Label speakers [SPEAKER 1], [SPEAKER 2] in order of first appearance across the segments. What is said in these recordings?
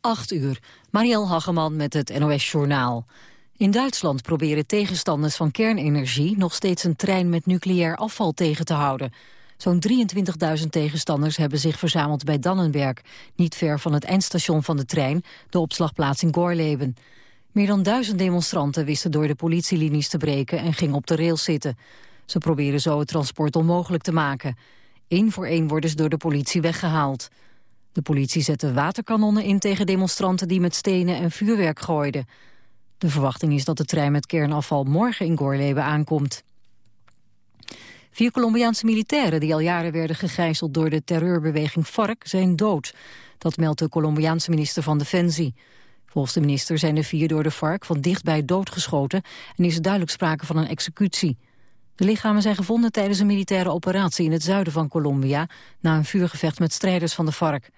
[SPEAKER 1] 8 uur. Marielle Hageman met het NOS Journaal. In Duitsland proberen tegenstanders van kernenergie... nog steeds een trein met nucleair afval tegen te houden. Zo'n 23.000 tegenstanders hebben zich verzameld bij Dannenberg... niet ver van het eindstation van de trein, de opslagplaats in Gorleben. Meer dan duizend demonstranten wisten door de politielinies te breken... en gingen op de rails zitten. Ze proberen zo het transport onmogelijk te maken. Eén voor één worden ze door de politie weggehaald. De politie zette waterkanonnen in tegen demonstranten die met stenen en vuurwerk gooiden. De verwachting is dat de trein met kernafval morgen in Gorleben aankomt. Vier Colombiaanse militairen die al jaren werden gegijzeld door de terreurbeweging FARC zijn dood. Dat meldt de Colombiaanse minister van Defensie. Volgens de minister zijn de vier door de FARC van dichtbij doodgeschoten en is duidelijk sprake van een executie. De lichamen zijn gevonden tijdens een militaire operatie in het zuiden van Colombia na een vuurgevecht met strijders van de FARC.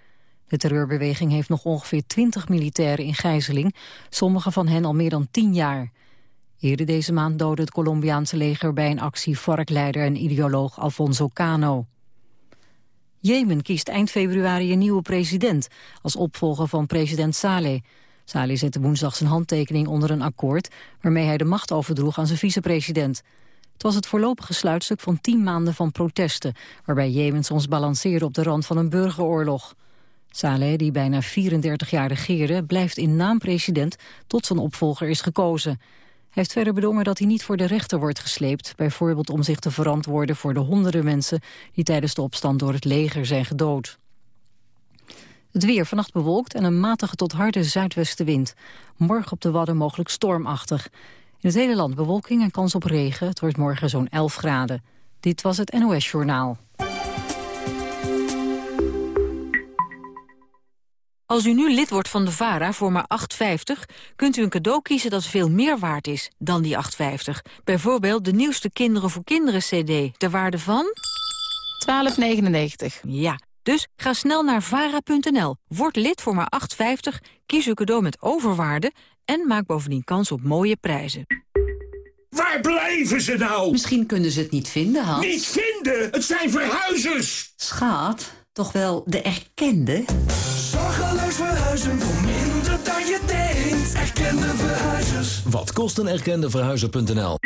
[SPEAKER 1] De terreurbeweging heeft nog ongeveer 20 militairen in gijzeling, sommige van hen al meer dan 10 jaar. Eerder deze maand doodde het Colombiaanse leger bij een actie FARC-leider en ideoloog Alfonso Cano. Jemen kiest eind februari een nieuwe president als opvolger van president Saleh. Saleh zette woensdag zijn handtekening onder een akkoord waarmee hij de macht overdroeg aan zijn vicepresident. Het was het voorlopige sluitstuk van tien maanden van protesten... waarbij Jemen soms balanceerde op de rand van een burgeroorlog. Saleh, die bijna 34 jaar regeerde, blijft in naam president tot zijn opvolger is gekozen. Hij heeft verder bedongen dat hij niet voor de rechter wordt gesleept... bijvoorbeeld om zich te verantwoorden voor de honderden mensen... die tijdens de opstand door het leger zijn gedood. Het weer vannacht bewolkt en een matige tot harde zuidwestenwind. Morgen op de Wadden mogelijk stormachtig. In het hele land bewolking en kans op regen. Het wordt morgen zo'n 11 graden. Dit was het NOS Journaal. Als u nu lid wordt van de VARA voor maar 8,50... kunt u een cadeau kiezen dat veel meer waard is dan die 8,50. Bijvoorbeeld de nieuwste Kinderen voor Kinderen CD, ter waarde van...
[SPEAKER 2] 12,99.
[SPEAKER 1] Ja, dus ga snel naar vara.nl, word lid voor maar 8,50... kies uw cadeau met overwaarde en maak bovendien kans op mooie prijzen.
[SPEAKER 3] Waar blijven ze nou?
[SPEAKER 4] Misschien kunnen ze het niet vinden, Hans.
[SPEAKER 3] Niet vinden? Het zijn verhuizers!
[SPEAKER 4] Schaat, toch wel de erkende?
[SPEAKER 5] Zorgeloos verhuizen voor minder dan je denkt. Erkende verhuizers.
[SPEAKER 6] Wat kost een erkende verhuizer.nl?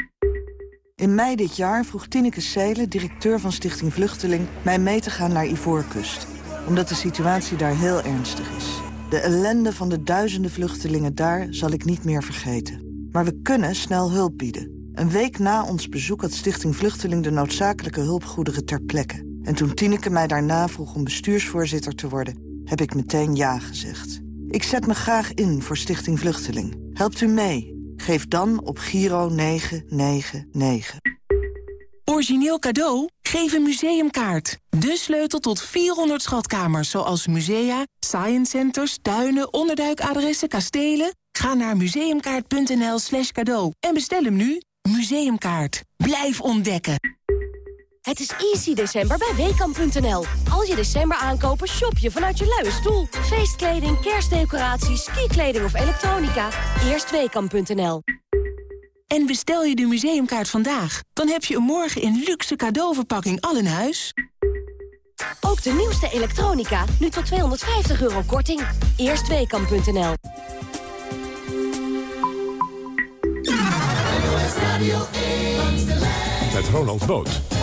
[SPEAKER 7] In mei dit jaar vroeg Tineke Seelen, directeur van Stichting Vluchteling... mij mee te gaan naar Ivoorkust. Omdat de situatie daar heel ernstig is. De ellende van de duizenden vluchtelingen daar zal ik niet meer vergeten. Maar we kunnen snel hulp bieden. Een week na ons bezoek had Stichting Vluchteling de noodzakelijke hulpgoederen ter plekke. En toen Tineke mij daarna vroeg om bestuursvoorzitter te worden... heb ik meteen ja gezegd. Ik zet me graag in voor Stichting Vluchteling. Helpt u mee? Geef dan op Giro 999.
[SPEAKER 8] Origineel cadeau? Geef een museumkaart. De sleutel tot 400 schatkamers, zoals musea, science centers, tuinen, onderduikadressen, kastelen. Ga naar museumkaart.nl slash cadeau en bestel hem nu. Museumkaart. Blijf ontdekken.
[SPEAKER 9] Het is easy december bij Weekamp.nl. Als je december aankopen, shop je vanuit je luie stoel. Feestkleding, kerstdecoraties, skikleding of elektronica. Eerst Weekamp.nl.
[SPEAKER 8] En bestel je de museumkaart vandaag, dan heb je een morgen in luxe cadeauverpakking al in huis.
[SPEAKER 9] Ook de nieuwste elektronica, nu tot 250 euro korting. Eerst Weekamp.nl.
[SPEAKER 10] Met Ronald Boot.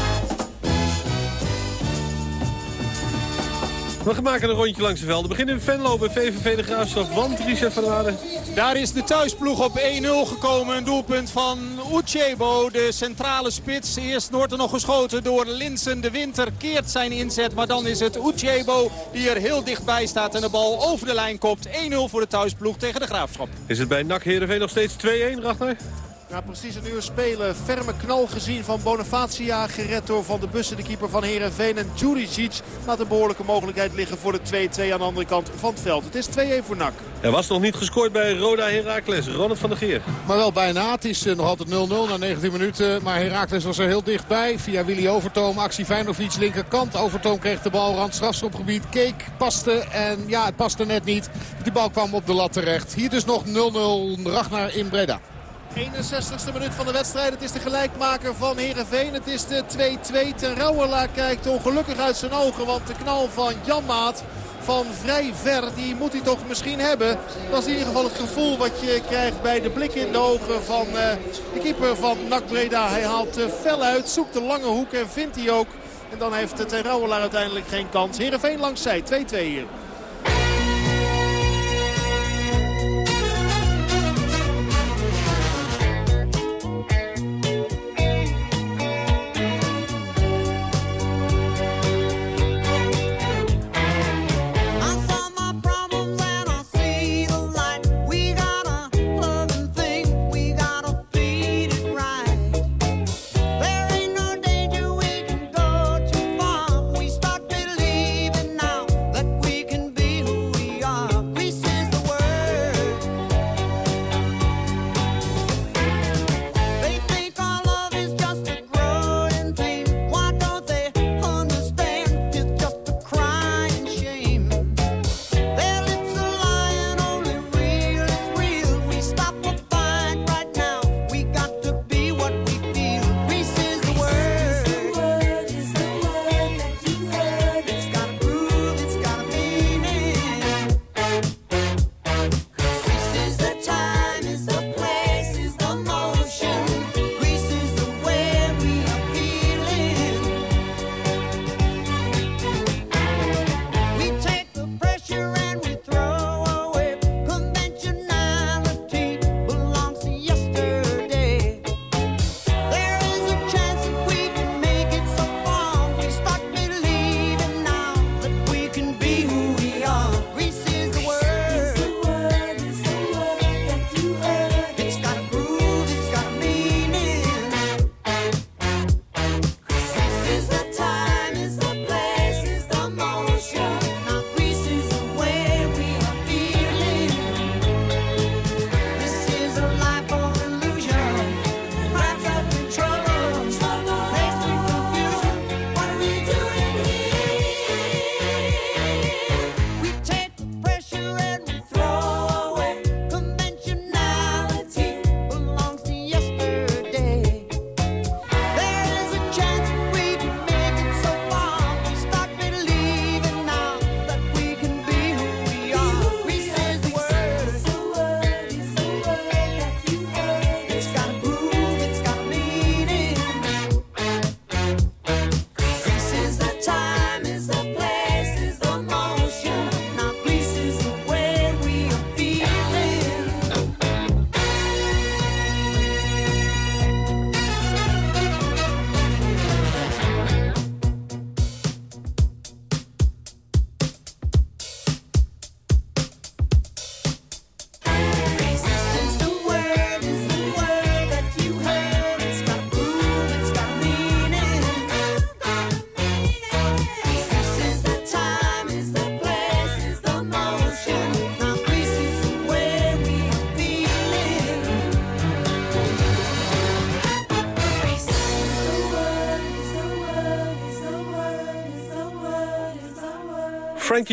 [SPEAKER 11] We gaan maken een rondje langs de velden. We beginnen in Venlo bij VVV de Graafschap. Want Richard van der Waarden.
[SPEAKER 12] Daar is de thuisploeg op 1-0 gekomen. Een doelpunt van Uchebo, de centrale spits. Eerst wordt er nog geschoten door Linsen. De Winter keert zijn inzet. Maar dan is het Uchebo die er heel dichtbij staat. En de bal over de lijn kopt. 1-0 voor de thuisploeg tegen de Graafschap.
[SPEAKER 11] Is het bij NAC Heerenveen nog steeds 2-1, Ragnar?
[SPEAKER 13] Na precies een uur spelen. Ferme knal gezien van Bonifacia. Gered door Van de Bussen, de keeper van Herenveen. En Juricic laat een behoorlijke mogelijkheid liggen voor de 2-2 aan de andere kant van het veld. Het is 2-1 voor NAC.
[SPEAKER 11] Er was nog niet gescoord bij Roda Heracles. Ronald van der Geer.
[SPEAKER 14] Maar wel bijna. Het is nog altijd 0-0 na 19 minuten. Maar Heracles was er heel dichtbij. Via Willy Overtoom. Actie Feyenoord linkerkant. Overtoom kreeg de bal. Rand strafschopgebied. Keek, paste. En ja, het paste net niet. Die bal kwam op de lat terecht. Hier dus nog 0-0. Ragnar in Breda.
[SPEAKER 13] 61ste minuut van de wedstrijd. Het is de gelijkmaker van Herenveen. Het is de 2-2. Ten kijkt ongelukkig uit zijn ogen. Want de knal van Janmaat
[SPEAKER 2] van vrij ver. Die moet hij toch misschien hebben. Dat is in ieder geval het gevoel wat je krijgt bij de blik in de ogen van uh, de keeper van NAC Breda. Hij haalt fel uit, zoekt de lange hoek en vindt hij ook. En dan heeft Rauwelaar uiteindelijk geen kans. Heerenveen langs zij, 2-2 hier.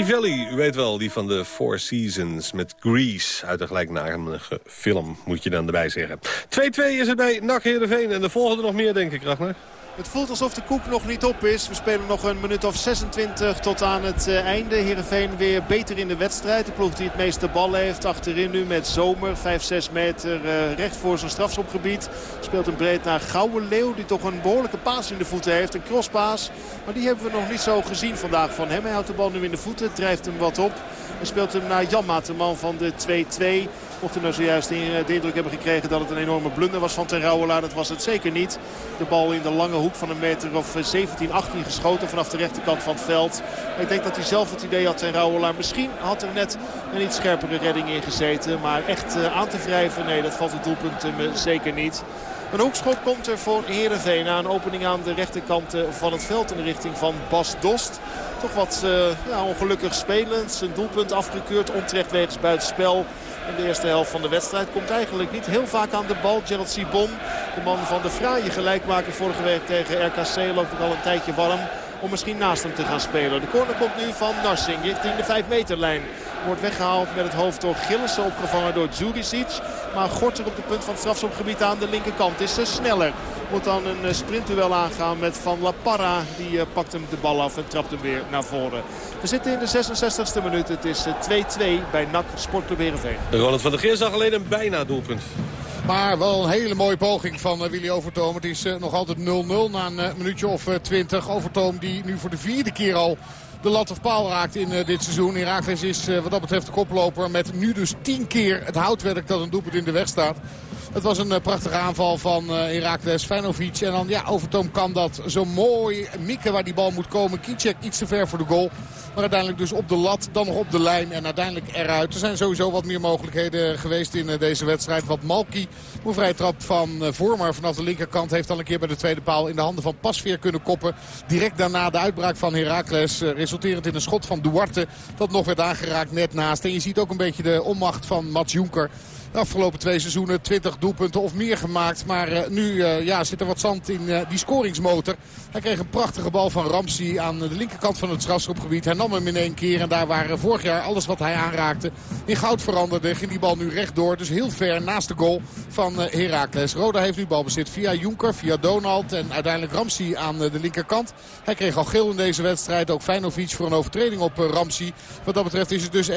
[SPEAKER 11] Frankie Valli, u weet wel, die van de Four Seasons met Grease. Uit de gelijknamige film, moet je dan erbij zeggen. 2-2 is het bij NAC en de volgende nog meer, denk ik, Ragnar.
[SPEAKER 2] Het voelt alsof de koek nog niet op is. We spelen nog een minuut of 26 tot aan het uh, einde. Heerenveen weer beter in de wedstrijd. De ploeg die het meeste bal heeft. Achterin nu met Zomer. 5-6 meter uh, recht voor zijn strafschopgebied. Speelt een breed naar Gouwe Leeuw. Die toch een behoorlijke paas in de voeten heeft. Een crosspaas. Maar die hebben we nog niet zo gezien vandaag van hem. Hij houdt de bal nu in de voeten. Drijft hem wat op. En speelt hem naar Janmaat, de man van de 2-2. Mochten nou zojuist de indruk hebben gekregen dat het een enorme blunder was van Ten Rouwelaar. Dat was het zeker niet. De bal in de lange hoek van een meter of 17, 18 geschoten vanaf de rechterkant van het veld. Ik denk dat hij zelf het idee had, Ten Rouwelaar. Misschien had er net een iets scherpere redding in gezeten. Maar echt aan te wrijven, nee, dat valt het doelpunt hem zeker niet. Een hoekschop komt er voor Heerenveen na een opening aan de rechterkant van het veld in de richting van Bas Dost. Toch wat uh, ja, ongelukkig spelend. Zijn doelpunt afgekeurd, onterecht wegens buitenspel. In de eerste helft van de wedstrijd komt eigenlijk niet heel vaak aan de bal. Gerald Sibon, de man van de fraaie gelijkmaker vorige week tegen RKC, loopt ook al een tijdje warm om misschien naast hem te gaan spelen. De corner komt nu van Narsing richting de 5 meterlijn.
[SPEAKER 13] Wordt weggehaald met het hoofd door Gillissen. Opgevangen door Djuricic. Maar Gorter op de punt van het strafschopgebied aan de linkerkant is sneller. Moet dan een sprintduel aangaan met Van La Parra. Die pakt hem de bal af en trapt hem weer naar voren. We zitten in de 66e minuut. Het is 2-2 bij NAC Sportclub Heerenveen.
[SPEAKER 11] Ronald van der Geer zag alleen een bijna doelpunt.
[SPEAKER 14] Maar wel een hele mooie poging van Willy Overtoom. Het is nog altijd 0-0 na een minuutje of 20. Overtoom die nu voor de vierde keer al de lat of paal raakt in dit seizoen. Herakles is wat dat betreft de koploper met nu dus 10 keer het houtwerk dat een doelpunt in de weg staat. Het was een prachtige aanval van Herakles Feyenoord. En dan, ja, Overtoom kan dat zo mooi mikken waar die bal moet komen. Kicek iets te ver voor de goal. Maar uiteindelijk dus op de lat, dan nog op de lijn en uiteindelijk eruit. Er zijn sowieso wat meer mogelijkheden geweest in deze wedstrijd. Want Malki, een vrije trap van Vormer vanaf de linkerkant... heeft al een keer bij de tweede paal in de handen van Pasveer kunnen koppen. Direct daarna de uitbraak van Heracles, resulterend in een schot van Duarte... dat nog werd aangeraakt net naast. En je ziet ook een beetje de onmacht van Mats Jonker... De afgelopen twee seizoenen 20 doelpunten of meer gemaakt. Maar uh, nu uh, ja, zit er wat zand in uh, die scoringsmotor. Hij kreeg een prachtige bal van Ramsey aan de linkerkant van het strafschopgebied. Hij nam hem in één keer en daar waren vorig jaar alles wat hij aanraakte in goud veranderde. Ging die bal nu rechtdoor. Dus heel ver naast de goal van Heracles. Roda heeft nu balbezit via Jonker, via Donald en uiteindelijk Ramsey aan de linkerkant. Hij kreeg al geel in deze wedstrijd. Ook Feinovic voor een overtreding op Ramsey. Wat dat betreft is het dus 1-1.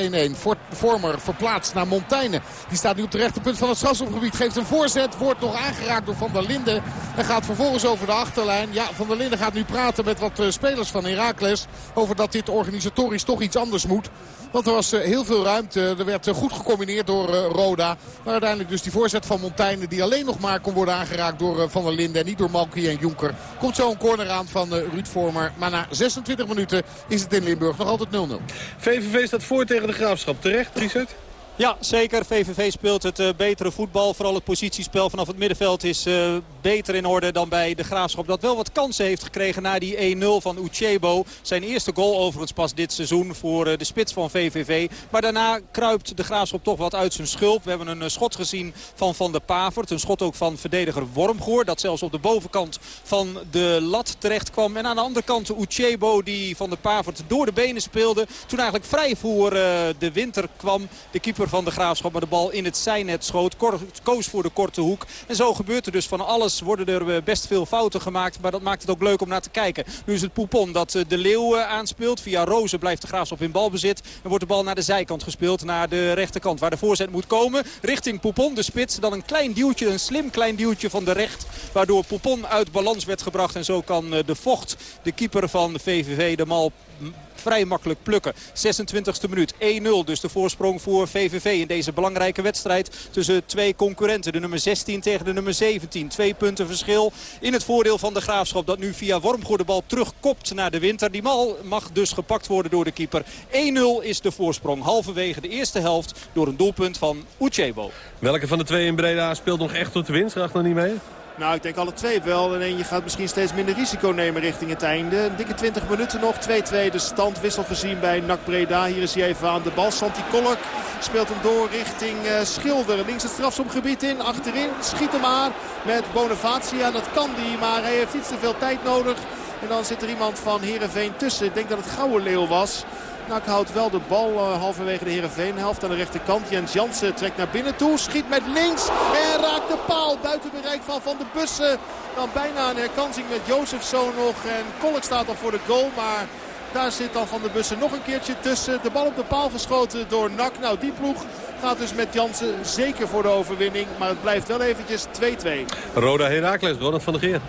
[SPEAKER 14] Vormer verplaatst naar Montaigne. Die staat nu op de rechterpunt van het strafschopgebied. Geeft een voorzet. Wordt nog aangeraakt door Van der Linden. En gaat vervolgens over de achterlijn. Ja, Van der Linden gaat nu praten met wat spelers van Heracles. Over dat dit organisatorisch toch iets anders moet. Want er was heel veel ruimte. Er werd goed gecombineerd door Roda. Maar uiteindelijk dus die voorzet van Montaigne. Die alleen nog maar kon worden aangeraakt door Van der Linden. En niet door Malky en Jonker. Komt zo een corner aan van Ruud Vormer. Maar na 26 minuten is het in Limburg nog altijd 0-0.
[SPEAKER 11] VVV staat voor tegen de Graafschap. Terecht, Richard?
[SPEAKER 12] Ja, zeker. VVV speelt het uh, betere voetbal. Vooral het positiespel vanaf het middenveld is uh, beter in orde dan bij de Graafschap. Dat wel wat kansen heeft gekregen na die 1-0 van Uchebo. Zijn eerste goal overigens pas dit seizoen voor uh, de spits van VVV. Maar daarna kruipt de Graafschap toch wat uit zijn schulp. We hebben een schot gezien van Van der Pavert. Een schot ook van verdediger Wormgoor. Dat zelfs op de bovenkant van de lat terecht kwam. En aan de andere kant Uchebo die Van der Pavert door de benen speelde. Toen eigenlijk vrij voor de winter kwam. De keeper van de Graafschap. Maar de bal in het zijnet schoot. Koos voor de korte hoek. En zo gebeurt er dus van alles. Worden er eh, best veel fouten gemaakt. Maar dat maakt het ook leuk om naar te kijken. Nu is het Poupon dat eh, de Leeuw eh, aanspeelt. Via Rozen blijft de Graafschap in balbezit. En wordt de bal naar de zijkant gespeeld. Naar de rechterkant waar de voorzet moet komen. Richting Poupon, de spits. Dan een klein duwtje, een slim klein duwtje van de recht. Waardoor Poupon uit balans werd gebracht. En zo kan de Vocht, de keeper van de VVV, de mal vrij makkelijk plukken. 26e minuut, 1-0 dus de voorsprong voor VVV in deze belangrijke wedstrijd tussen twee concurrenten. De nummer 16 tegen de nummer 17. Twee punten verschil in het voordeel van de Graafschap dat nu via Wormgoed de bal terugkopt naar de winter. Die bal mag dus gepakt worden door de keeper. 1-0 is de voorsprong halverwege de eerste helft door een doelpunt van Uchebo.
[SPEAKER 11] Welke van de twee in Breda speelt nog echt tot de winst? Racht nog niet mee?
[SPEAKER 13] Nou, ik denk alle twee wel. En je gaat misschien steeds minder risico nemen richting het einde. Een dikke 20 minuten nog. 2-2 de stand. Wissel gezien bij NAC Breda. Hier is hij even aan de bal. Santi Kolk speelt hem door richting uh, Schilder. Links het strafsomgebied in. Achterin schiet hem aan met Bonavacia. Dat kan die, maar hij heeft iets te veel tijd nodig. En dan zit er iemand van Heerenveen tussen. Ik denk dat het Gouden Leeuw was. Nak houdt wel de bal uh, halverwege de Heerenveen-helft aan de rechterkant. Jens Jansen trekt naar binnen toe. Schiet met links en raakt de paal. Buiten bereik van Van de Bussen. Dan bijna een herkansing met Jozefzoon nog. En Kolk staat al voor de goal. Maar daar zit dan Van de Bussen nog een keertje tussen. De bal op de paal geschoten door Nak. Nou, die ploeg gaat dus met Jansen zeker voor de overwinning. Maar het blijft wel eventjes 2-2.
[SPEAKER 11] Roda Herakles, Ronald van der Geer.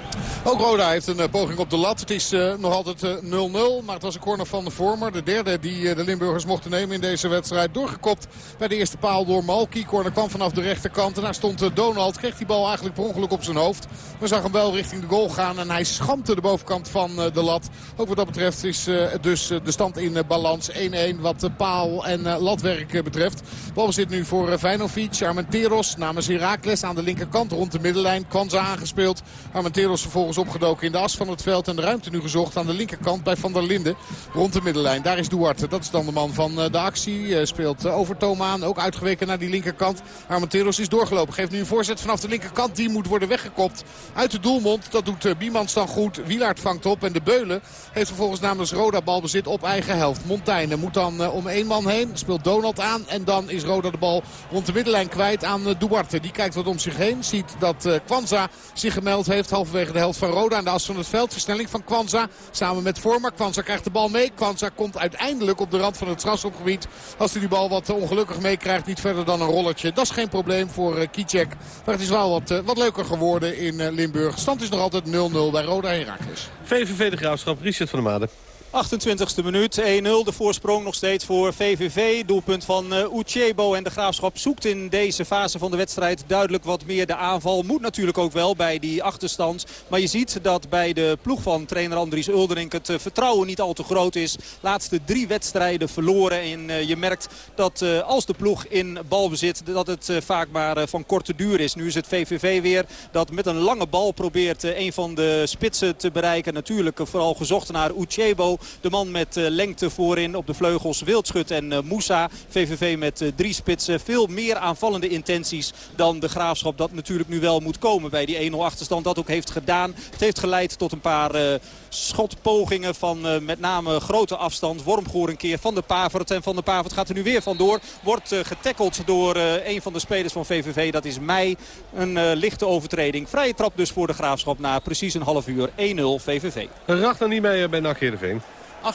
[SPEAKER 14] Ook Roda heeft een uh, poging op de lat. Het is uh, nog altijd 0-0. Uh, maar het was een corner van de Vormer. De derde die de Limburgers mochten nemen in deze wedstrijd. Doorgekopt bij de eerste paal door Malki. Corner kwam vanaf de rechterkant. En daar stond Donald. Kreeg die bal eigenlijk per ongeluk op zijn hoofd. Maar zag hem wel richting de goal gaan. En hij schampte de bovenkant van de lat. Ook wat dat betreft is dus de stand in balans 1-1 wat paal en latwerk betreft. Bal nu voor uh, Vijnovic. Armenteros namens Herakles aan de linkerkant rond de middenlijn. Kwanza aangespeeld. Armenteros vervolgens opgedoken in de as van het veld. En de ruimte nu gezocht aan de linkerkant bij Van der Linden. Rond de middenlijn. Daar is Duarte. Dat is dan de man van uh, de actie. Uh, speelt Overtoom aan. Ook uitgeweken naar die linkerkant. Armenteros is doorgelopen. Geeft nu een voorzet vanaf de linkerkant. Die moet worden weggekopt uit de doelmond. Dat doet Biemans dan goed. Wielaert vangt op. En de Beulen heeft vervolgens namens Roda balbezit op eigen helft. Montaigne moet dan om één man heen. Speelt Donald aan. En dan is Roda de bal rond de middenlijn kwijt aan Duarte. Die kijkt wat om zich heen. Ziet dat Kwanza zich gemeld heeft. Halverwege de helft van Roda aan de as van het veld. Versnelling van Kwanza samen met Vormer. Kwanza krijgt de bal mee. Kwanza komt uiteindelijk op de rand van het strafschopgebied. Als hij die bal wat ongelukkig meekrijgt. Niet verder dan een rollertje. Dat is geen probleem voor Kicek. Maar het is wel wat, wat leuker geworden in Limburg. Stand is nog altijd 0-0 bij Roda Heracles.
[SPEAKER 11] VVV de Graafschap, Richard van der Made.
[SPEAKER 12] 28e minuut, 1-0. De voorsprong nog steeds voor VVV. Doelpunt van uh, Uchebo. En de Graafschap zoekt in deze fase van de wedstrijd duidelijk wat meer de aanval. Moet natuurlijk ook wel bij die achterstand. Maar je ziet dat bij de ploeg van trainer Andries Ulderink het uh, vertrouwen niet al te groot is. Laatste drie wedstrijden verloren. En uh, je merkt dat als de ploeg in balbezit dat het vaak maar van korte duur is. Nu is het VVV weer dat met een lange bal probeert een van de spitsen te bereiken. Natuurlijk vooral gezocht naar Uchebo. De man met uh, lengte voorin op de vleugels Wildschut en uh, Moussa. VVV met uh, drie spitsen. Veel meer aanvallende intenties dan de Graafschap. Dat natuurlijk nu wel moet komen bij die 1-0 achterstand. Dat ook heeft gedaan. Het heeft geleid tot een paar schotpogingen van met name grote afstand. Wormgoor een keer van de Pavert. En van de Pavert gaat er nu weer vandoor. Wordt getackeld door een van de spelers van VVV. Dat is mij een lichte overtreding. Vrije trap dus voor de Graafschap na precies een half uur. 1-0 VVV.
[SPEAKER 11] Racht dan niet mee bij Heerenveen.
[SPEAKER 13] 18,5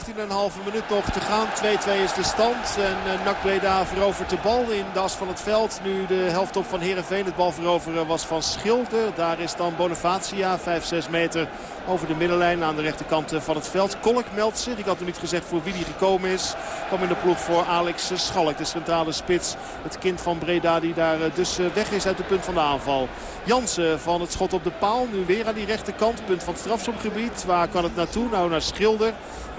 [SPEAKER 13] minuut nog te gaan. 2-2 is de stand. En uh, Breda verovert de bal in de as van het veld. Nu de helft op van Heerenveen. Het bal veroveren was van Schilde. Daar is dan Bonifacia. 5-6 meter over de middenlijn aan de rechterkant van het veld. Kolk meldt zich. Ik had nog niet gezegd voor wie die gekomen is. Kwam in de ploeg voor Alex Schalk. De centrale spits. Het kind van Breda die daar dus weg is uit het punt van de aanval. Jansen van het schot op de paal. Nu weer aan die rechterkant. Punt van het strafschopgebied. Waar kan het naartoe? Nou naar Schilder.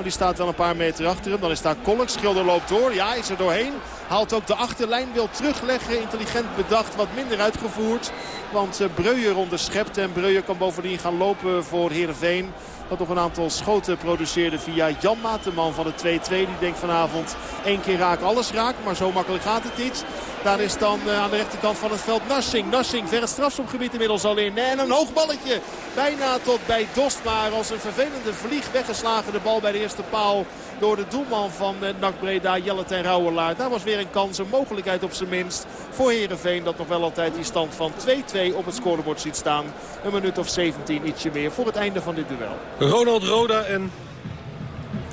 [SPEAKER 13] Die staat wel een paar meter achter hem. Dan is daar Kolk. Schilder loopt door. Ja, is er doorheen. Haalt ook de achterlijn. Wil terugleggen. Intelligent bedacht. Wat minder uitgevoerd. Want Breuer onderschept. En Breuer kan bovendien gaan lopen voor Heerenveen. Dat nog een aantal schoten produceerde via Janmaat. De man van de 2-2. Die denkt vanavond één keer raak alles raak. Maar zo makkelijk gaat het niet. Daar is dan aan de rechterkant van het veld Narsing. Narsing ver het strafschopgebied inmiddels al in. En een hoog balletje. Bijna tot bij Dost. Maar als een vervelende vlieg weggeslagen de bal bij de eerste paal. Door de doelman van NAC Breda, Jelle ten Rauwelaar. Daar was weer een kans, een mogelijkheid op zijn minst. Voor Heerenveen dat nog wel altijd die stand van 2-2 op het scorebord ziet staan. Een minuut of 17, ietsje meer voor het einde van dit duel.
[SPEAKER 11] Ronald Roda en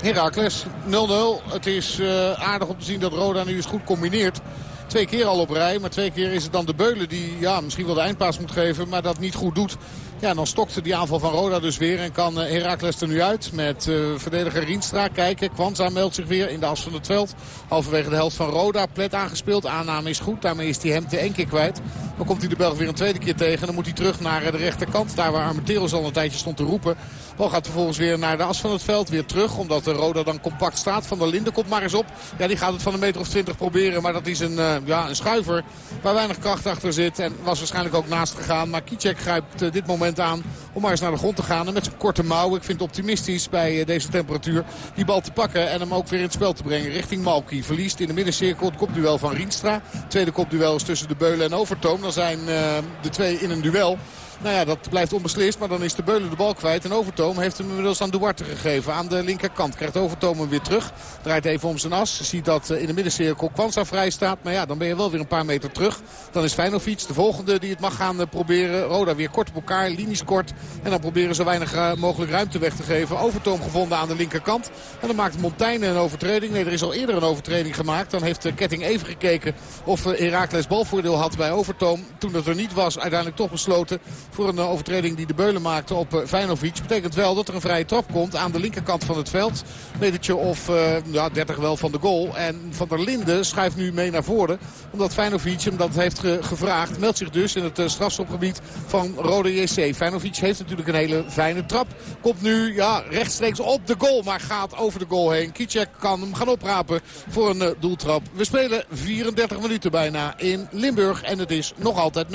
[SPEAKER 14] Heracles 0-0. Het is uh, aardig om te zien dat Roda nu eens goed combineert. Twee keer al op rij, maar twee keer is het dan de Beulen die ja, misschien wel de eindpaas moet geven, maar dat niet goed doet. Ja, dan stokte die aanval van Roda dus weer en kan Heracles er nu uit met uh, verdediger Rienstra. Kijken, Kwanza meldt zich weer in de as van het veld. Halverwege de helft van Roda, Plet aangespeeld. Aanname is goed, daarmee is hij hem te één keer kwijt. Dan komt hij de Belg weer een tweede keer tegen. Dan moet hij terug naar de rechterkant, daar waar Armenteros al een tijdje stond te roepen. Bal gaat vervolgens weer naar de as van het veld. Weer terug, omdat de Roda dan compact staat. Van der Linden komt maar eens op. Ja, die gaat het van een meter of twintig proberen. Maar dat is een, uh, ja, een schuiver waar weinig kracht achter zit. En was waarschijnlijk ook naast gegaan. Maar Kicek grijpt uh, dit moment aan om maar eens naar de grond te gaan. En met zijn korte mouw, ik vind het optimistisch bij uh, deze temperatuur, die bal te pakken. En hem ook weer in het spel te brengen richting Malki. Verliest in de middencirkel het kopduel van Rienstra. Tweede kopduel is tussen de Beulen en Overtoom. Dan zijn de twee in een duel. Nou ja, dat blijft onbeslist. Maar dan is de Beulen de bal kwijt. En Overtoom heeft hem inmiddels aan Duarte gegeven. Aan de linkerkant krijgt Overtoom hem weer terug. Draait even om zijn as. Ziet dat in de middencirkel Kwanza vrij staat. Maar ja, dan ben je wel weer een paar meter terug. Dan is Feyenoord de volgende die het mag gaan proberen. Roda weer kort op elkaar. Linies kort. En dan proberen zo weinig mogelijk ruimte weg te geven. Overtoom gevonden aan de linkerkant. En dan maakt Montaigne een overtreding. Nee, er is al eerder een overtreding gemaakt. Dan heeft Ketting even gekeken of Herakles balvoordeel had bij Overtoom. Toen dat er niet was, uiteindelijk toch besloten Voor een overtreding die de Beulen maakte op uh, Vijnovic. Betekent wel dat er een vrije trap komt aan de linkerkant van het veld. Metertje of ja, 30 wel van de goal. En Van der Linden schuift nu mee naar voren. Omdat Vijnovic hem dat heeft gevraagd. Meldt zich dus in het strafschopgebied van Rode JC. Feyenoord heeft natuurlijk een hele fijne trap. Komt nu ja, rechtstreeks op de goal. Maar gaat over de goal heen. Kicek kan hem gaan oprapen voor een doeltrap. We spelen 34 minuten bijna in Limburg. En het is nog altijd 0-0.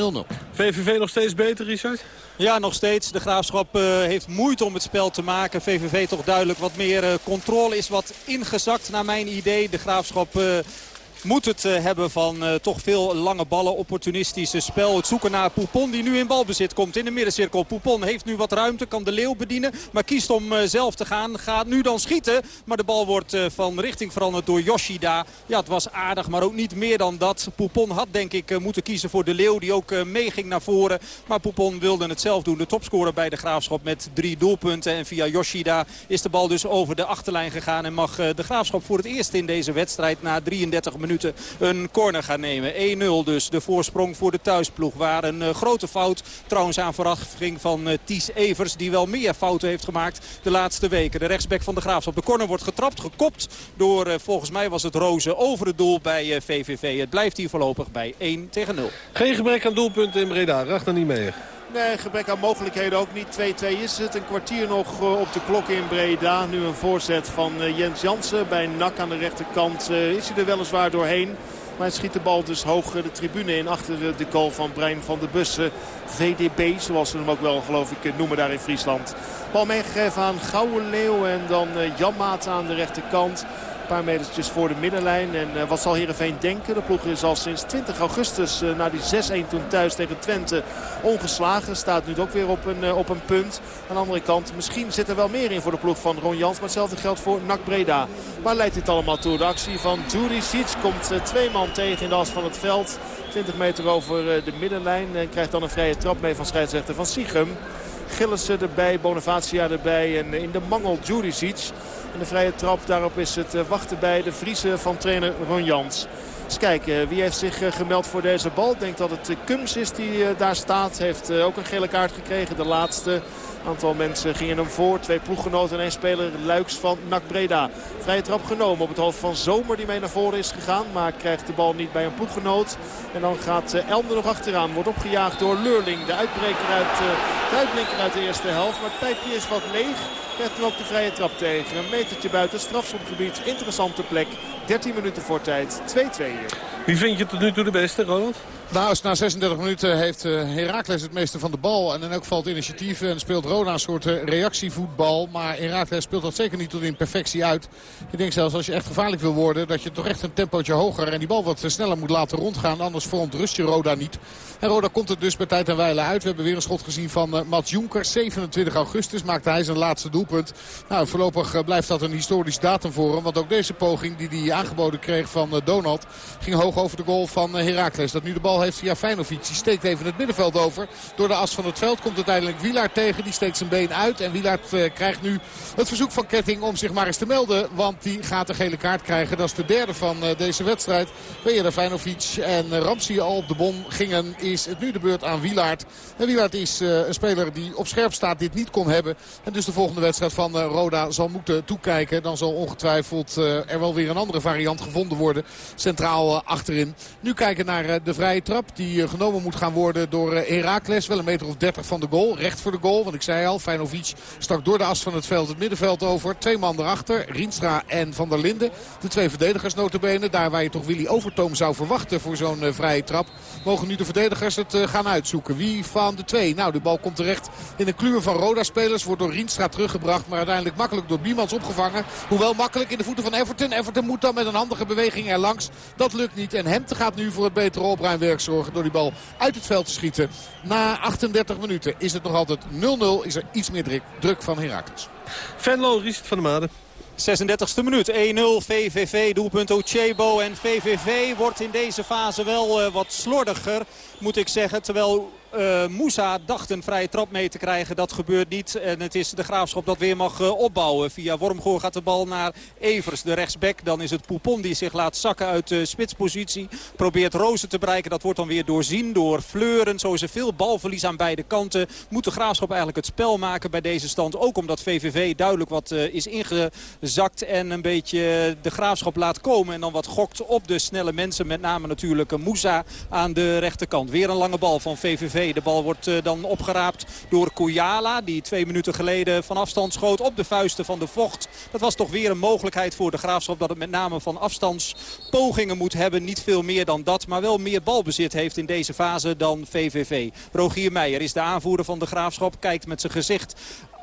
[SPEAKER 11] VVV nog steeds beter,
[SPEAKER 12] Ja, nog steeds. De Graafschap uh, heeft moeite om het spel te maken. VVV toch duidelijk wat meer uh, controle is wat ingezakt naar mijn idee. De Graafschap... Moet het eh, hebben van uh, toch veel lange ballen, opportunistische spel. Het zoeken naar Poupon die nu in balbezit komt in de middencirkel. Poupon heeft nu wat ruimte, kan de Leeuw bedienen. Maar kiest om uh, zelf te gaan. Gaat nu dan schieten. Maar de bal wordt van richting veranderd door Yoshida. Ja, het was aardig, maar ook niet meer dan dat. Poupon had denk ik moeten kiezen voor de Leeuw. Die ook meeging naar voren. Maar Poupon wilde het zelf doen. De topscorer bij de Graafschap met drie doelpunten. En via Yoshida is de bal dus over de achterlijn gegaan. En mag de Graafschap voor het eerst in deze wedstrijd na 33 minuten een corner gaan nemen. 1-0 dus de voorsprong voor de thuisploeg. Waar een uh, grote fout trouwens aan vooraf ging van uh, Ties Evers. Die wel meer fouten heeft gemaakt de laatste weken. De rechtsback van de Graafschap. De corner wordt getrapt, gekopt door uh, volgens mij was het Rozen over het doel bij VVV. Het blijft hier voorlopig bij 1 tegen 0.
[SPEAKER 11] Geen gebrek aan doelpunten in Breda. Racht er niet meer.
[SPEAKER 13] Nee, gebrek aan mogelijkheden ook niet. 2-2 is het. Een kwartier nog op de klok in Breda. Nu een voorzet van Jens Jansen. Bij Nak aan de rechterkant is hij er weliswaar doorheen. Maar hij schiet de bal dus hoog de tribune in achter de goal van Brein van de Bussen. VDB, zoals ze hem ook wel geloof ik noemen daar in Friesland. Bal meegegeven aan Gouwe Leeuw en dan Jan Maat aan de rechterkant. Paar metertjes voor de middenlijn. En uh, wat zal Heerenveen denken? De ploeg is al sinds 20 augustus uh, na die 6-1 toen thuis tegen Twente ongeslagen. Staat nu ook weer op een, uh, op een punt. Aan de andere kant, misschien zit er wel meer in voor de ploeg van Ron Jans. Maar hetzelfde geldt voor NAC Breda. Waar leidt dit allemaal toe? De actie van Sic komt twee man tegen in de as van het veld. 20 meter over de middenlijn. En krijgt dan een vrije trap mee van scheidsrechter van Siegem. Gillissen erbij, Bonavacia erbij en in de mangel Juricic. En de vrije trap, daarop is het wachten bij de Friese van trainer Ron Jans. Eens kijken, wie heeft zich gemeld voor deze bal? Ik denk dat het Kums is die daar staat. Heeft ook een gele kaart gekregen, de laatste. Een aantal mensen gingen hem voor. Twee ploeggenoten en één speler Luiks van NAC Breda. Vrije trap genomen op het hoofd van Zomer die mee naar voren is gegaan. Maar krijgt de bal niet bij een ploeggenoot. En dan gaat Elmer nog achteraan. Wordt opgejaagd door Leurling. De uitbreker uit, de uit de eerste helft. Maar het pijpje is wat leeg. Krijgt er ook de vrije trap tegen. Een metertje buiten strafschopgebied. Interessante plek. 13 minuten voor tijd. 2-2 hier.
[SPEAKER 11] Wie vind je tot nu toe de beste, Ronald?
[SPEAKER 14] Nou, na 36 minuten heeft Herakles het meeste van de bal. En elk geval het initiatief. En speelt Roda een soort reactievoetbal. Maar Herakles speelt dat zeker niet tot in perfectie uit. Ik denk zelfs als je echt gevaarlijk wil worden... dat je toch echt een tempootje hoger en die bal wat sneller moet laten rondgaan. Anders verontrust je Roda niet. En Roda komt er dus bij tijd en wijle uit. We hebben weer een schot gezien van Mats Jonker. 27 augustus maakte hij zijn laatste doelpunt. Nou, voorlopig blijft dat een historisch datum voor hem. Want ook deze poging die hij aangeboden kreeg van Donald... ging hoog over de goal van Heracles. Dat nu de bal heeft via. Die steekt even het middenveld over. Door de as van het veld komt uiteindelijk Wielaert tegen. Die steekt zijn been uit. En Wielaert krijgt nu het verzoek van Ketting om zich maar eens te melden. Want die gaat een gele kaart krijgen. Dat is de derde van deze wedstrijd. Bejer Feyenoord en Ramsey al op de bom gingen is het nu de beurt aan Wielaert. En Wielaert is uh, een speler die op scherp staat dit niet kon hebben. En dus de volgende wedstrijd van Roda zal moeten toekijken. Dan zal ongetwijfeld er wel weer een andere variant gevonden worden. Centraal achterin. Nu kijken naar de vrije trap die genomen moet gaan worden door Herakles. Wel een meter of 30 van de goal. Recht voor de goal. Want ik zei al, Feinovic stak door de as van het veld het middenveld over. Twee man erachter. Rienstra en Van der Linden. De twee verdedigers notabene. Daar waar je toch Willy Overtoom zou verwachten voor zo'n vrije trap. Mogen nu de verdedigers het gaan uitzoeken. Wie van de twee? Nou, de bal komt terecht in een kluur van Roda-spelers. Wordt door Rienstra teruggebracht. Maar uiteindelijk makkelijk door Biemans opgevangen. Hoewel makkelijk in de voeten van Everton. Everton moet dan met een handige beweging erlangs. Dat lukt niet. En Hemte gaat nu voor het betere zorgen. Door die bal uit het veld te schieten. Na 38 minuten is het nog altijd 0-0. Is er iets meer druk, druk van Herakles.
[SPEAKER 11] Venlo, Richard van der Maden.
[SPEAKER 12] 36e minuut, 1-0 VVV, doelpunt Ochebo. En VVV wordt in deze fase wel uh, wat slordiger, moet ik zeggen. Terwijl uh, Moussa dacht een vrije trap mee te krijgen. Dat gebeurt niet. En het is de Graafschap dat weer mag opbouwen. Via Wormgoor gaat de bal naar Evers, de rechtsback. Dan is het Poupon die zich laat zakken uit de spitspositie. Probeert Rozen te bereiken. Dat wordt dan weer doorzien door Fleuren. Zo is er veel balverlies aan beide kanten. Moet de Graafschap eigenlijk het spel maken bij deze stand. Ook omdat VVV duidelijk wat is ingezakt. En een beetje de Graafschap laat komen. En dan wat gokt op de snelle mensen. Met name natuurlijk Moussa aan de rechterkant. Weer een lange bal van VVV. De bal wordt eh, dan opgeraapt door Koyala. Die twee minuten geleden van afstand schoot op de vuisten van de vocht. Dat was toch weer een mogelijkheid voor de Graafschap. Dat het met name van afstandspogingen moet hebben. Niet veel meer dan dat. Maar wel meer balbezit heeft in deze fase dan VVV. Rogier Meijer is de aanvoerder van de Graafschap. Kijkt met zijn gezicht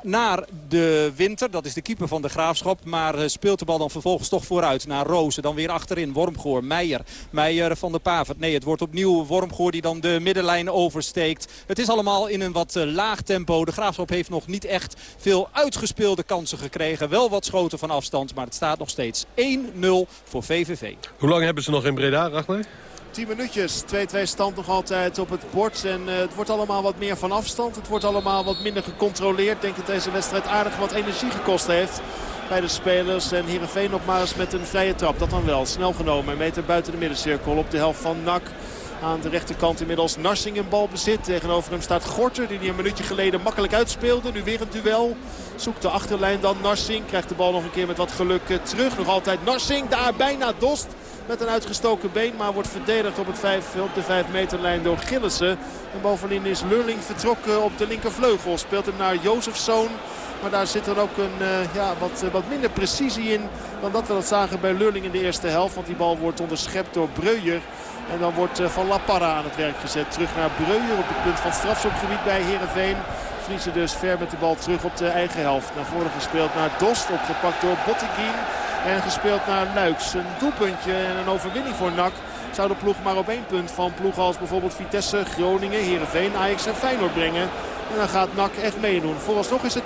[SPEAKER 12] naar de Winter. Dat is de keeper van de Graafschap. Maar eh, speelt de bal dan vervolgens toch vooruit naar Rozen. Dan weer achterin Wormgoor, Meijer. Meijer van de Pavert. Nee, het wordt opnieuw Wormgoor die dan de middenlijn oversteekt. Het is allemaal in een wat eh, laag tempo. De Graafschap heeft nog niet echt veel uitgespeelde kansen gekregen. Wel wat schoten van afstand, maar het staat nog steeds 1-0 voor VVV.
[SPEAKER 11] Hoe lang hebben ze nog in Breda, Ragnar?
[SPEAKER 13] 10 minuutjes. 2-2 stand nog altijd op het bord. En uh, het wordt allemaal wat meer van afstand. Het wordt allemaal wat minder gecontroleerd. Ik denk dat deze wedstrijd aardig wat energie gekost heeft bij de spelers. En Heerenveen nog maar eens met een vrije trap. Dat dan wel. Snel genomen. Een meter buiten de middencirkel op de helft van NAC. Aan de rechterkant inmiddels Narsing in balbezit. Tegenover hem staat Gorter die hij een minuutje geleden makkelijk uitspeelde. Nu weer een duel. Zoekt de achterlijn dan Narsing. Krijgt de bal nog een keer met wat geluk eh, terug. Nog altijd Narsing. Daar bijna Dost met een uitgestoken been. Maar wordt verdedigd op, het 5, op de 5 meterlijn door Gillissen. En bovenin is Lurling vertrokken op de linkervleugel. Speelt hem naar Jozefzoon. Maar daar zit dan ook een, uh, ja, wat, uh, wat minder precisie in dan dat we dat zagen bij Lurling in de eerste helft. Want die bal wordt onderschept door Breuer. En dan wordt uh, Van La Parra aan het werk gezet. Terug naar Breuer op het punt van strafschopgebied bij Heerenveen. Vriezen dus ver met de bal terug op de eigen helft. Naar voren gespeeld naar Dost. Opgepakt door Botteguin. En gespeeld naar Luiks. Een doelpuntje en een overwinning voor NAC. Zou de ploeg maar op één punt van ploegen als bijvoorbeeld Vitesse, Groningen, Heerenveen, Ajax en Feyenoord brengen. En dan gaat NAC echt meedoen. Vooralsnog is het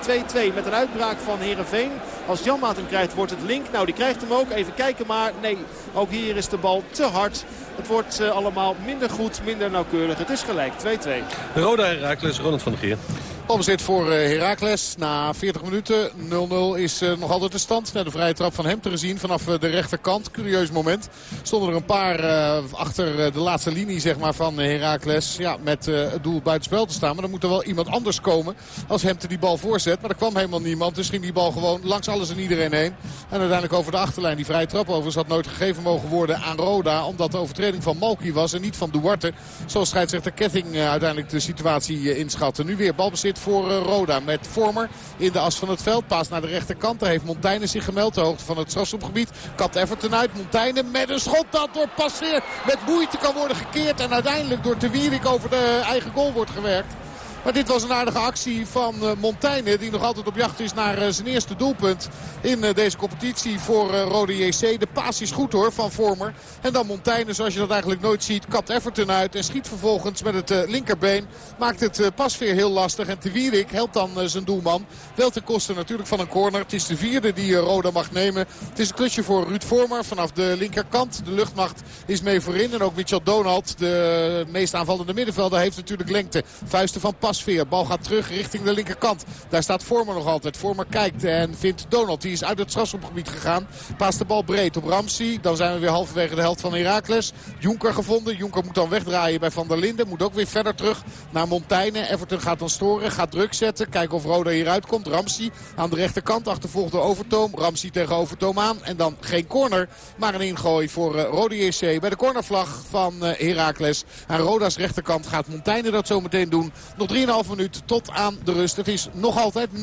[SPEAKER 13] 2-2 met een uitbraak van Heerenveen. Als Janmaat hem krijgt wordt het link. Nou die krijgt hem ook. Even kijken maar. Nee, ook hier is de bal te hard. Het wordt uh, allemaal minder goed, minder nauwkeurig. Het is gelijk 2-2.
[SPEAKER 11] Roda Herakles, Ronald van der Geer.
[SPEAKER 14] Balbezit voor uh, Heracles. Na 40 minuten 0-0 is uh, nog altijd de stand. Na de vrije trap van hem te gezien vanaf de rechterkant. Curieus moment. Stonden er een paar achter de laatste linie zeg maar, van Heracles. Ja, met het doel buitenspel te staan. Maar dan moet er wel iemand anders komen als hem te die bal voorzet. Maar er kwam helemaal niemand. Dus ging die bal gewoon langs alles en iedereen heen. En uiteindelijk over de achterlijn. Die vrije trap overigens had nooit gegeven mogen worden aan Roda. Omdat de overtreding van Malky was en niet van Duarte. Zoals scheidsrechter Ketting uiteindelijk de situatie inschatte. Nu weer balbezit voor eh, Roda. Met Vormer in de as van het veld. Paas naar de rechterkant. Daar heeft Montaigne zich gemeld. De hoogte van het strafschopgebied. Kapt Everton uit. Montaigne met een schot dat door Pasveer met moeite kan worden gekeerd. En uiteindelijk door Te Wierik over de eigen goal wordt gewerkt. Maar dit was een aardige actie van uh, Montaigne. Die nog altijd op jacht is naar uh, zijn eerste doelpunt in uh, deze competitie voor Rode JC. De paas is goed hoor van Vormer. En dan Montaigne zoals je dat eigenlijk nooit ziet. Kapt Everton uit en schiet vervolgens met het linkerbeen. Maakt het pasveer heel lastig. En Te Wierik helpt dan zijn doelman. Wel ten koste natuurlijk van een corner. Het is de vierde die Roda mag nemen. Het is een klusje voor Ruud Vormer vanaf de linkerkant. De luchtmacht is mee voorin. En ook Mitchell Donald, de meest aanvallende middenvelder, heeft natuurlijk lengte. Vuisten van pas Pasveer. Bal gaat terug richting de linkerkant. Daar staat Vormer nog altijd. Vormer kijkt en vindt Donald. Die is uit het strafschopgebied gegaan. Paast de bal breed op Ramsey. Dan zijn we weer halverwege de helft van Heracles. Jonker gevonden. Jonker moet dan wegdraaien bij Van der Linden. Moet ook weer verder terug naar Montaigne. Everton gaat dan storen. Gaat druk zetten. Kijken of Roda hieruit komt. Ramsey aan de rechterkant. Achtervolgd door Overtoom. Ramsey tegen Overtoom aan. En dan geen corner. Maar een ingooi voor uh, Rode JC. Bij de cornervlag van uh, Heracles. Aan Roda's rechterkant gaat Montaigne dat zo meteen doen. Nog 3,5 minuut tot aan de rust. Het is nog altijd 0-0.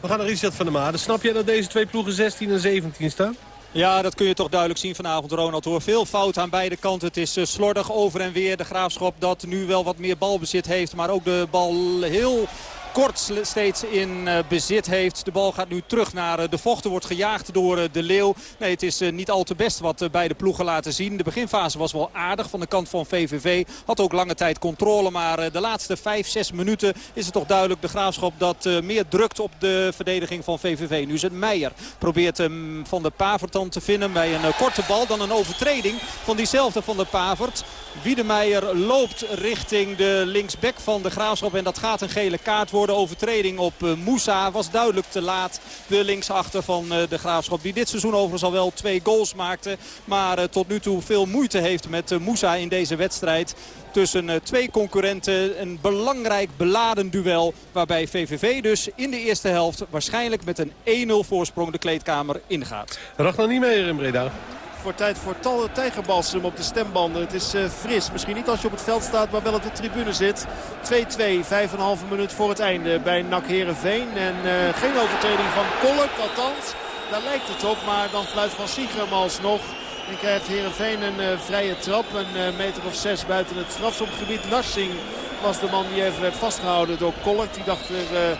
[SPEAKER 11] We gaan naar Richard van der Maden. Snap jij dat deze twee ploegen 16 en 17 staan?
[SPEAKER 12] Ja, dat kun je toch duidelijk zien vanavond, Ronald. Hoor. Veel fout aan beide kanten. Het is uh, slordig over en weer. De Graafschap dat nu wel wat meer balbezit heeft. Maar ook de bal heel kort steeds in eh, bezit heeft. De bal gaat nu terug naar eh, de vochten. Wordt gejaagd door eh, de Leeuw. Nee, het is niet al te best wat beide ploegen laten zien. De beginfase was wel aardig van de kant van VVV. Had ook lange tijd controle. Maar de laatste 5, 6 minuten is het toch duidelijk de Graafschap dat meer drukt op de verdediging van VVV. Nu is het Meijer. Probeert hem van de Pavert dan te vinden bij een korte bal. Dan een overtreding van diezelfde van de Pavert. Wiedemeijer loopt richting de linksback van de Graafschap. En dat gaat een gele kaart worden. Overtreding op uh, Moussa was duidelijk te laat. De linksachter van uh, de Graafschap. Die dit seizoen overigens al wel twee goals maakte. Maar uh, tot nu toe veel moeite heeft met Moussa in deze wedstrijd tussen twee concurrenten. Een belangrijk beladen duel waarbij VVV dus in de eerste helft waarschijnlijk met een 1-0 voorsprong de kleedkamer ingaat.
[SPEAKER 11] Ragnar niet meer in Breda
[SPEAKER 13] voor tijd voor tal tijgerbalsem op de stembanden. Het is uh, fris. Misschien niet als je op het veld staat, maar wel op de tribune zit. 2-2, 5,5 minuut voor het einde bij NAC Herenveen. En uh, geen overtreding van Kolk, althans. Daar lijkt het op, maar dan fluit Van Siegram alsnog. En krijgt Herenveen een uh, vrije trap. Een meter of zes buiten het strafschopgebied. Narsing was de man die even werd vastgehouden door Kolk. Die dacht er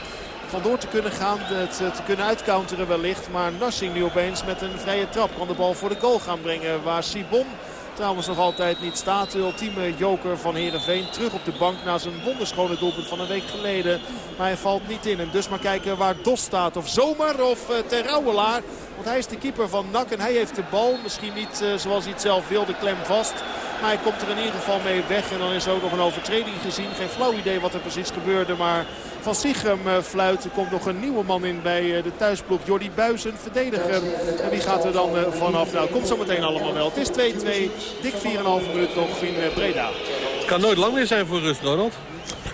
[SPEAKER 13] vandoor te kunnen gaan. Het te kunnen uitcounteren wellicht. Maar Nassing nu opeens met een vrije trap kan de bal voor de goal gaan brengen. Waar Sibon trouwens nog altijd niet staat. De ultieme joker van Heerenveen. Terug op de bank na zijn wonderschone doelpunt van een week geleden. Maar hij valt niet in. En dus maar kijken waar Dos staat. Of Zomer of uh, Terrouwelaar. Want hij is de keeper van NAC en hij heeft de bal. Misschien niet uh, zoals hij het zelf wilde klem vast. Maar hij komt er in ieder geval mee weg. En dan is er ook nog een overtreding gezien. Geen flauw idee wat er precies gebeurde. Maar van Sichem uh, fluit. Er komt nog een nieuwe man in bij uh, de thuisploeg. Jordi Buizen, verdediger. En wie gaat er dan uh, vanaf? Nou, komt zo meteen allemaal wel. Het is 2-2. Dik 4,5 minuut nog in Breda.
[SPEAKER 11] Het kan nooit lang meer zijn voor rust, Ronald.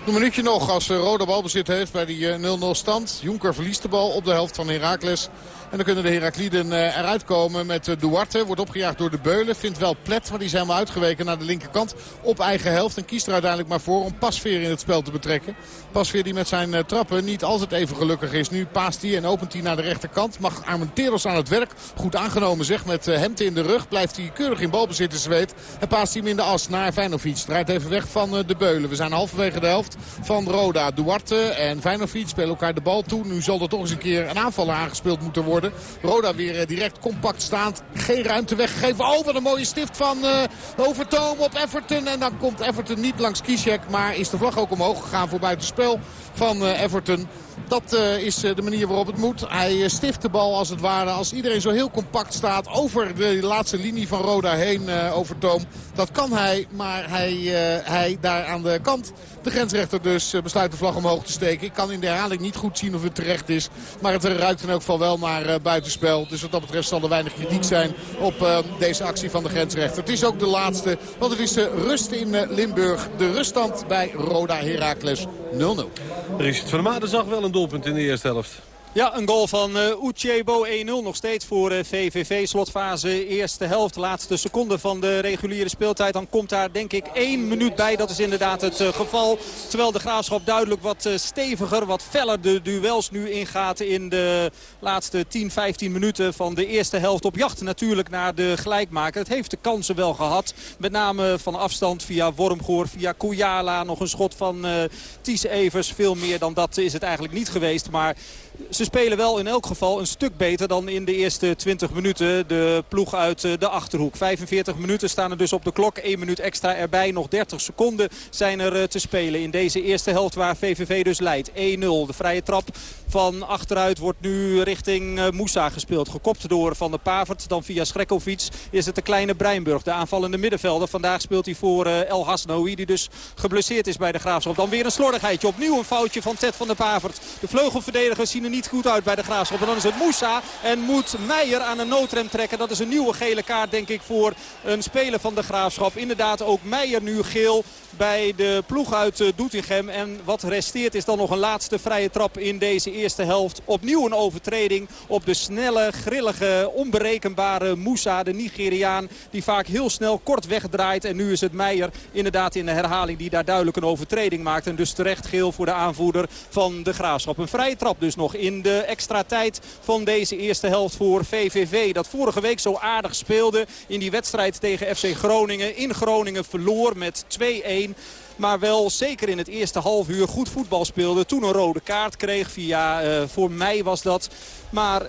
[SPEAKER 14] Een minuutje nog als Roda balbezit heeft bij die 0-0 stand. Jonker verliest de bal op de helft van Heracles. En dan kunnen de Herakliden uh, eruit komen met uh, Duarte. Wordt opgejaagd door de Beulen. Vindt wel plet, maar die zijn wel uitgeweken naar de linkerkant. Op eigen helft. En kiest er uiteindelijk maar voor om Pasveer in het spel te betrekken. Pasveer die met zijn uh, trappen niet altijd even gelukkig is. Nu paast hij en opent hij naar de rechterkant. Mag Armenteros aan het werk. Goed aangenomen zeg met Hemte in de rug. Blijft hij keurig in balbezit in zweet. En paast hij hem in de as naar Feyenoord. Draait even weg van de Beulen. We zijn halverwege de helft van Roda. Duarte en Feyenoord spelen elkaar de bal toe. Nu zal er toch eens een keer een aanvaller aangespeeld moeten worden. Roda weer direct compact staand. Geen ruimte weggegeven. Oh, wat een mooie stift van uh, Overtoom op Everton. En dan komt Everton niet langs Kishek. Maar is de vlag ook omhoog gegaan voor buitenspel van uh, Everton. Dat is de manier waarop het moet. Hij stift de bal als het ware. Als iedereen zo heel compact staat over de laatste linie van Roda heen uh, over Toom. Dat kan hij, maar hij, hij daar aan de kant, de grensrechter dus, besluit de vlag omhoog te steken. Ik kan in de herhaling niet goed zien of het terecht is. Maar het ruikt in elk geval wel naar buitenspel. Dus wat dat betreft zal er weinig kritiek zijn op deze actie van de grensrechter. Het is ook de laatste, want het is rust in Limburg. De ruststand bij Roda Heracles 0-0.
[SPEAKER 11] Richard van der Maden zag wel een doelpunt in de eerste helft.
[SPEAKER 12] Ja, een goal van uh, Uchebo 1-0 nog steeds voor VVV. Slotfase eerste helft, laatste seconde van de reguliere speeltijd. Dan komt daar denk ik één minuut bij. Dat is inderdaad het uh, geval. Terwijl de Graafschap duidelijk wat steviger, wat feller de duels nu ingaat in de laatste 10, 15 minuten van de eerste helft. Op jacht natuurlijk naar de gelijkmaker. Het heeft de kansen wel gehad. Met name van afstand via Wormgoor, via Kouyala. Nog een schot van Ties Evers. Veel meer dan dat is het eigenlijk niet geweest. Maar ze spelen wel in elk geval een stuk beter dan in de eerste 20 minuten. De ploeg uit de Achterhoek. 45 minuten staan er dus op de klok. 1 minuut extra erbij. Nog 30 seconden zijn er te spelen in deze eerste helft waar VVV dus leidt. 1-0. De vrije trap van achteruit wordt nu richting Moussa gespeeld. Gekopt door Van der Pavert. Dan via Schrekkovic is het de kleine Breinburg. De aanvallende middenvelder. Vandaag speelt hij voor El Hasnoui. Die dus geblesseerd is bij de Graafschap. Dan weer een slordigheidje. Opnieuw een foutje van Ted van der Pavert. De vleugelverdedigers zien er niet goed uit bij de Graafschap. En dan is het Moussa en moet Meijer aan een noodrem trekken. Dat is een nieuwe gele kaart denk ik voor een speler van de Graafschap. Inderdaad ook Meijer nu geel bij de ploeg uit Doetinchem. En wat resteert is dan nog een laatste vrije trap in deze eerste helft. Opnieuw een overtreding op de snelle, grillige, onberekenbare Moussa, de Nigeriaan. Die vaak heel snel kort wegdraait. En nu is het Meijer inderdaad in de herhaling die daar duidelijk een overtreding maakt. En dus terecht geel voor de aanvoerder van de Graafschap. Een vrije trap dus nog in de extra tijd van deze eerste helft voor VVV. Dat vorige week zo aardig speelde in die wedstrijd tegen FC Groningen. In Groningen verloor met 2-1. Maar wel zeker in het eerste half uur goed voetbal speelde. Toen een rode kaart kreeg via, uh, voor mij was dat. Maar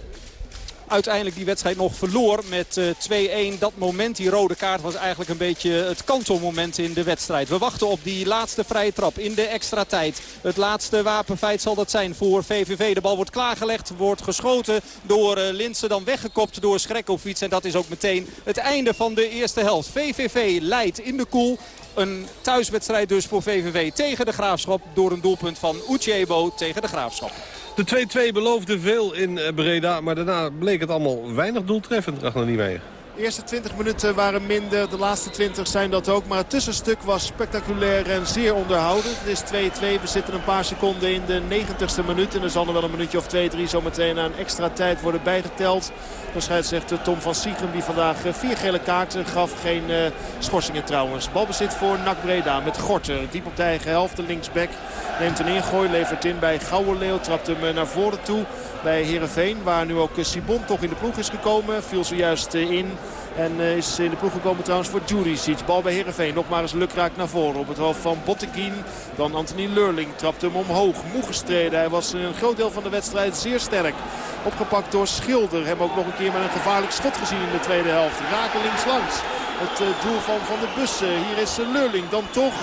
[SPEAKER 12] uiteindelijk die wedstrijd nog verloor met uh, 2-1. Dat moment, die rode kaart, was eigenlijk een beetje het kantelmoment in de wedstrijd. We wachten op die laatste vrije trap in de extra tijd. Het laatste wapenfeit zal dat zijn voor VVV. De bal wordt klaargelegd, wordt geschoten door uh, Linsen. Dan weggekopt door Schrekkovic. En dat is ook meteen het einde van de eerste helft. VVV leidt in de koel Een thuiswedstrijd dus voor VVV tegen de Graafschap... door een doelpunt van Uchebo tegen de Graafschap.
[SPEAKER 11] De 2-2 beloofde veel in eh, Breda, maar daarna bleek het allemaal weinig doeltreffend. Ragnar niet mee.
[SPEAKER 13] De eerste 20 minuten waren minder, de laatste 20 zijn dat ook. Maar het tussenstuk was spectaculair en zeer onderhoudend. Het is 2-2, we zitten een paar seconden in de 90ste minuut. En er zal er wel een minuutje of 2-3 zometeen aan extra tijd worden bijgeteld. De scheidsrechter Tom van Siegem die vandaag eh, vier gele kaarten gaf. Geen uh, schorsingen trouwens. Balbezit voor Nac Breda met Gorter. Diep op de eigen helft, de linksback. Neemt een ingooi, levert in bij Leeuw. Trapt hem eh, naar voren toe bij Herenveen. Waar nu ook Sibon toch in de ploeg is gekomen. Viel zojuist in. En uh, is in de ploeg gekomen trouwens voor Juricic. Bal bij Herenveen. Nog maar eens lukraak naar voren. Op het hoofd van Botteguin. Dan Anthony Leurling trapt hem omhoog. Moe gestreden. Hij was een groot deel van de wedstrijd zeer sterk. Opgepakt door Schilder. Hebben ook nog een keer met een gevaarlijk schot gezien in de tweede helft. Raken links langs. Het uh, doel van Van de Bussen. Hier is uh, Leurling dan toch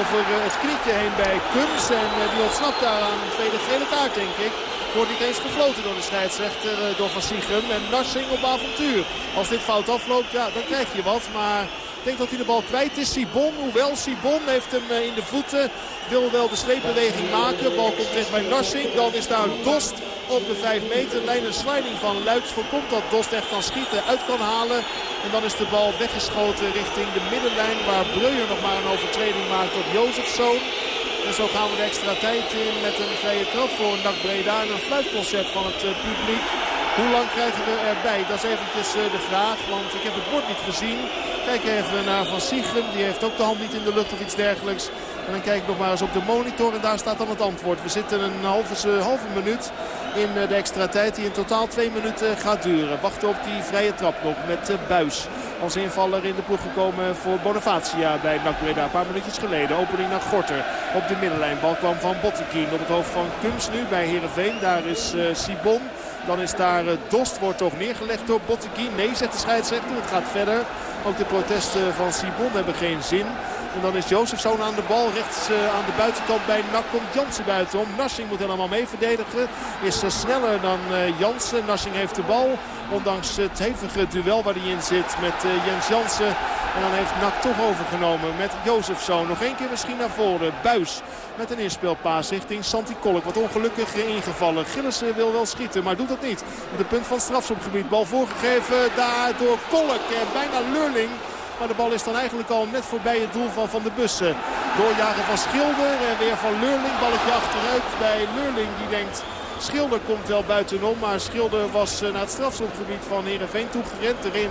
[SPEAKER 13] over het knietje heen bij Kums. En die ontsnapt daar aan een tweede gele kaart denk ik. Wordt niet eens gefloten door de scheidsrechter, eh, door Van Siegem. En Narsing op avontuur. Als dit fout afloopt, ja, dan krijg je wat. Maar ik denk dat hij de bal kwijt is. Sibon, hoewel Sibon heeft hem eh, in de voeten. Wil wel de sleepbeweging maken. Bal komt terecht bij Narsing. Dan is daar Dost op de 5 meter. Lijn een sliding van Luiks voorkomt dat Dost echt kan schieten, uit kan halen. En dan is de bal weggeschoten richting de middenlijn. Waar Breuer nog maar een overtreding maakt op Jozefzoon. En zo gaan we de extra tijd in met een vrije trap voor NAC Breda. En een fluitconcert van het eh, publiek. Hoe lang krijgen we erbij? Dat is eventjes eh, de vraag, want ik heb het bord niet gezien. Kijk even naar Van Siegem. Die heeft ook de hand niet in de lucht of iets dergelijks. En dan kijk ik nog maar eens op de monitor en daar staat dan het antwoord. We zitten een halve, halve minuut in eh, de extra tijd die in totaal twee minuten gaat duren. Wachten op die vrije trap nog met Buis als invaller in de ploeg gekomen voor Bonavacia bij NAC. Een paar minuutjes geleden. Opening naar Gorter op de middenlijn. Bal kwam van Bottekien op het hoofd van Kums nu bij Heerenveen. Daar is Sibon. Dan is daar Dost, wordt toch neergelegd door Bottekien. Nee, zet de scheidsrechter. Het gaat verder. Ook de protesten van Sibon hebben geen zin. En dan is Jozefzoon aan de bal. Rechts uh, aan de buitenkant bij Nak komt Jansen buitenom. Nassing moet helemaal mee verdedigen. Is uh, sneller dan uh, Jansen. Nassing heeft de bal. Ondanks het hevige duel waar hij in zit met Jens Jansen. En dan heeft Nak toch overgenomen met Jozefzoon. Nog één keer misschien naar voren. Buis met een inspeelpaas richting Santi Kolk. Wat ongelukkig ingevallen. Gillissen wil wel schieten, maar doet dat niet. Op de punt van strafschopgebied. Bal voorgegeven daar door Kolk. Bijna Lurling. Maar de bal is dan eigenlijk al net voorbij het doel van Van de Bussen. Doorjagen van Schilder en weer van Leurling. Balletje achteruit bij Leurling die denkt... Schilder komt wel buitenom, maar Schilder was eh, naar het strafschopgebied van Heerenveen toegerend. Erin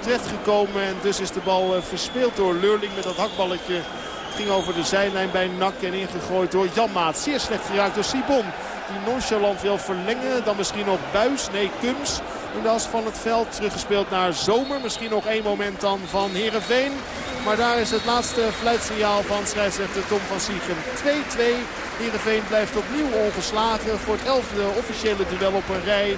[SPEAKER 13] terechtgekomen en dus is de bal eh, verspeeld door Leurling met dat hakballetje. Het ging over de zijlijn bij Nak en ingegooid door Janmaat. Zeer slecht geraakt door Sibon. Die nonchalant wil verlengen. Dan misschien nog Buis. Nee, Kums de as van het veld. Teruggespeeld naar Zomer. Misschien nog één moment dan van Herenveen. Maar daar is het laatste fluitsignaal van scheidsrechter Tom van Siegem. 2-2. Heerenveen blijft opnieuw ongeslagen voor het elfde officiële duel op een rij.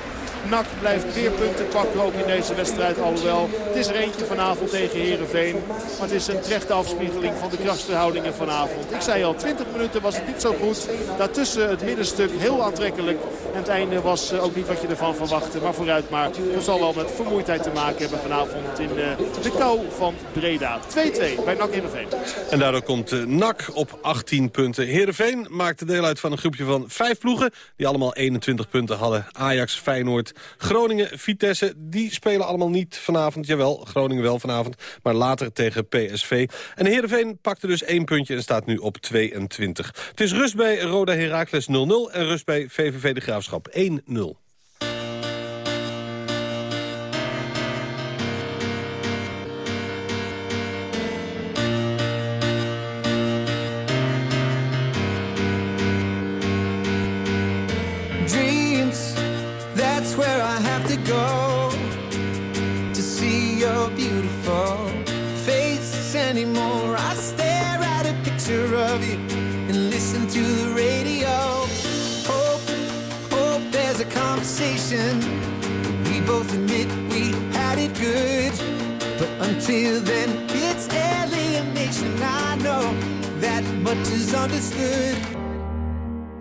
[SPEAKER 13] NAC blijft weer punten pakken ook in deze wedstrijd. Alhoewel, het is er eentje vanavond tegen Herenveen. Maar het is een terechte afspiegeling van de krachtsverhoudingen vanavond. Ik zei al, 20 minuten was het niet zo goed. Daartussen het middenstuk heel aantrekkelijk. En het einde was eh, ook niet wat je ervan verwachtte. Maar vooruit maar. Dat zal wel met vermoeidheid te maken hebben vanavond in de, eh, de kou van Breda. 2-2 bij NAC Heerenveen.
[SPEAKER 11] En daardoor komt uh, NAC op 18 punten. Heerenveen maakte deel uit van een groepje van vijf ploegen... die allemaal 21 punten hadden. Ajax, Feyenoord, Groningen, Vitesse, die spelen allemaal niet vanavond. Jawel, Groningen wel vanavond, maar later tegen PSV. En Heerenveen pakte dus één puntje en staat nu op 22. Het is rust bij Roda Heracles 0-0 en rust bij VVV de Graafschap 1-0.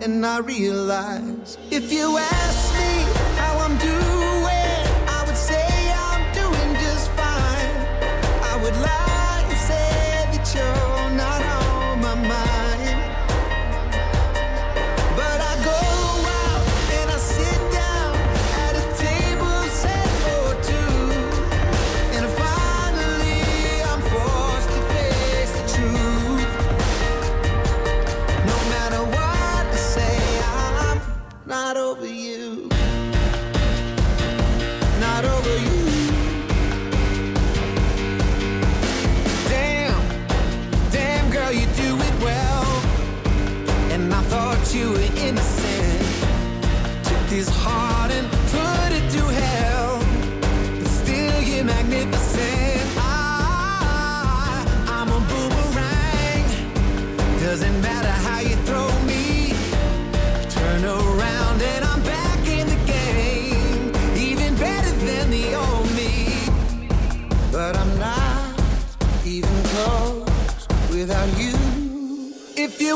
[SPEAKER 2] And I realize if you ask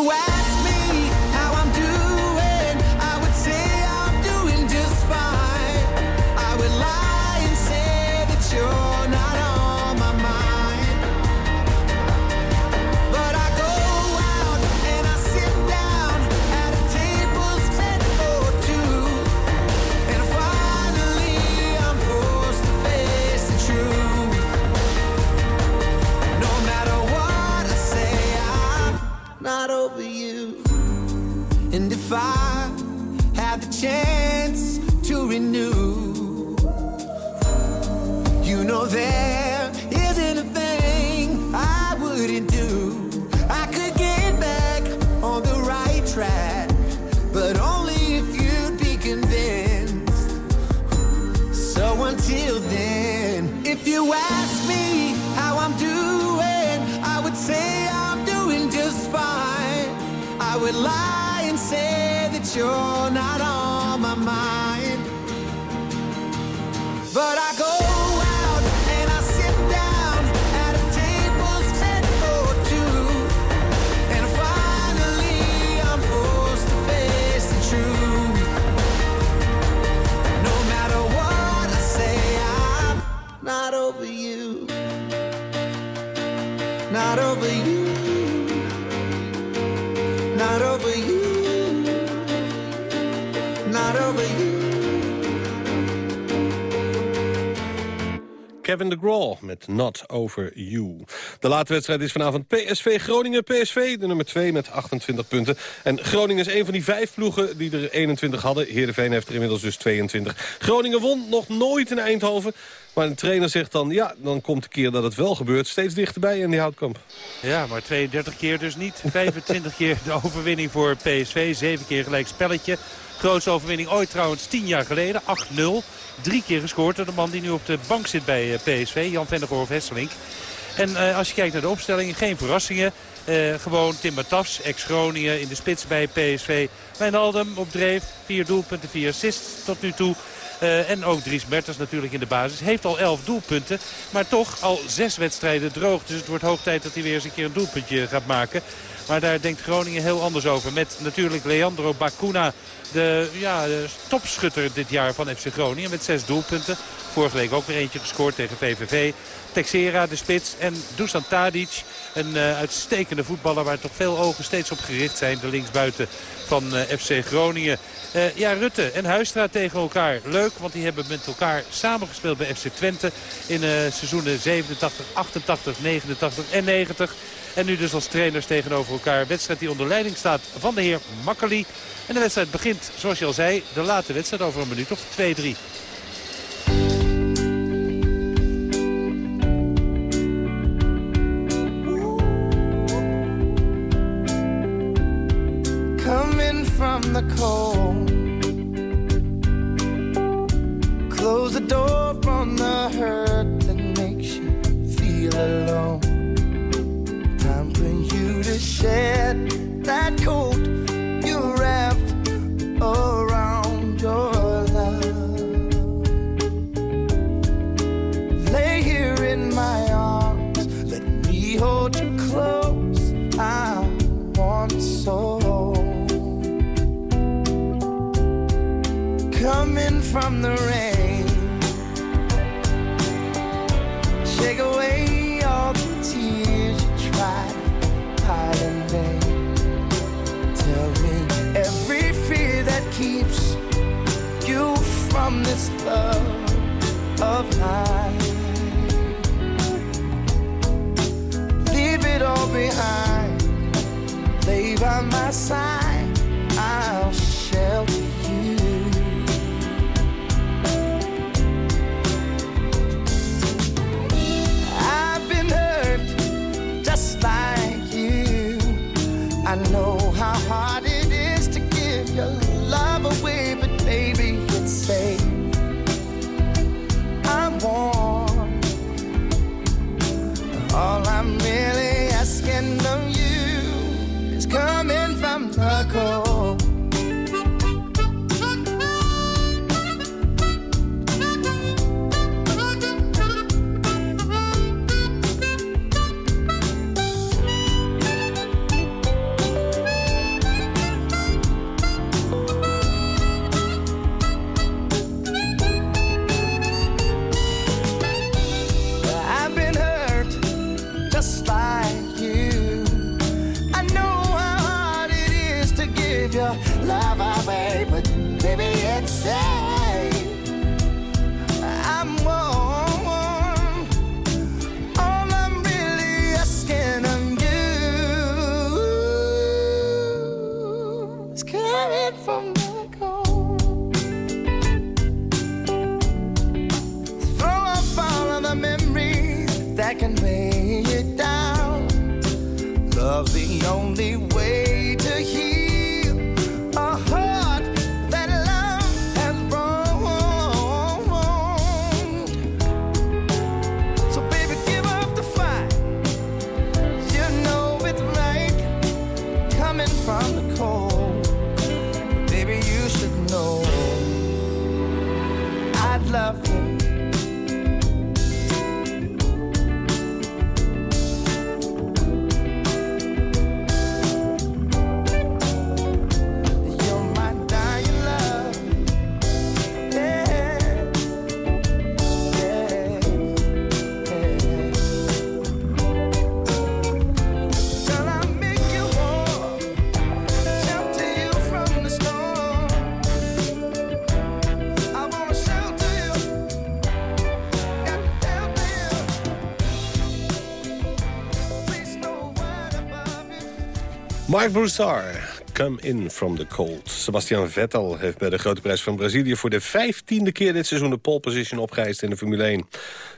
[SPEAKER 2] you ask your
[SPEAKER 11] Kevin de Graw met Not Over You. De late wedstrijd is vanavond PSV Groningen. PSV, de nummer 2 met 28 punten. En Groningen is een van die vijf ploegen die er 21 hadden. Heerenveen heeft er inmiddels dus 22. Groningen won nog nooit in Eindhoven. Maar de trainer zegt dan, ja, dan komt de keer dat het wel gebeurt... steeds dichterbij in die houtkamp.
[SPEAKER 10] Ja, maar 32 keer dus niet. 25 keer de overwinning voor PSV. 7 keer gelijk spelletje. Grootste overwinning ooit trouwens 10 jaar geleden. 8-0. Drie keer gescoord door de man die nu op de bank zit bij eh, PSV. Jan Vennegoor of Hesselink. En uh, als je kijkt naar de opstelling, geen verrassingen. Uh, gewoon Tim Batafs, ex-Groningen in de spits bij PSV. Wijnaldum op dreef, vier doelpunten, vier assists tot nu toe. En ook Dries Mertens natuurlijk in de basis. Heeft al elf doelpunten, maar toch al zes wedstrijden droog. Dus het wordt hoog tijd dat hij weer eens een keer een doelpuntje gaat maken. Maar daar denkt Groningen heel anders over. Met natuurlijk Leandro Bacuna, de, ja, de topschutter dit jaar van FC Groningen. Met zes doelpunten. Vorige week ook weer eentje gescoord tegen VVV. Texera, de spits. En Dusan Tadic, een uh, uitstekende voetballer waar toch veel ogen steeds op gericht zijn. De linksbuiten van uh, FC Groningen. Uh, ja, Rutte en Huistra tegen elkaar. Leuk, want die hebben met elkaar samengespeeld bij FC Twente. In seizoenen 87, 88, 89 en 90. En nu dus als trainers tegenover elkaar. Wedstrijd die onder leiding staat van de heer Makkeli. En de wedstrijd begint, zoals je al zei, de late wedstrijd over een minuut of 2-3.
[SPEAKER 2] The cold. Close the door from the hurt that makes you feel alone. Time for you to shed that coat you wrapped around
[SPEAKER 15] Mark Broussard, Come In From The Cold. Sebastian Vettel heeft bij de Grote Prijs van Brazilië... voor de vijftiende keer dit seizoen de pole position opgeëist in de Formule 1.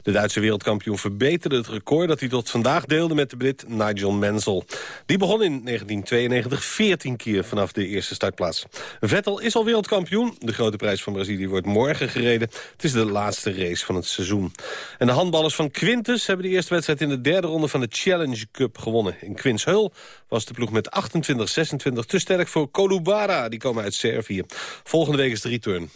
[SPEAKER 15] De Duitse wereldkampioen verbeterde het record... dat hij tot vandaag deelde met de Brit Nigel Mansell. Die begon in 1992 14 keer vanaf de eerste startplaats. Vettel is al wereldkampioen. De Grote Prijs van Brazilië wordt morgen gereden. Het is de laatste race van het seizoen. En de handballers van Quintus hebben de eerste wedstrijd... in de derde ronde van de Challenge Cup gewonnen. In Quinshul was de ploeg met 28-26 te sterk voor Kolubara. Die komen uit Servië. Volgende week is de return.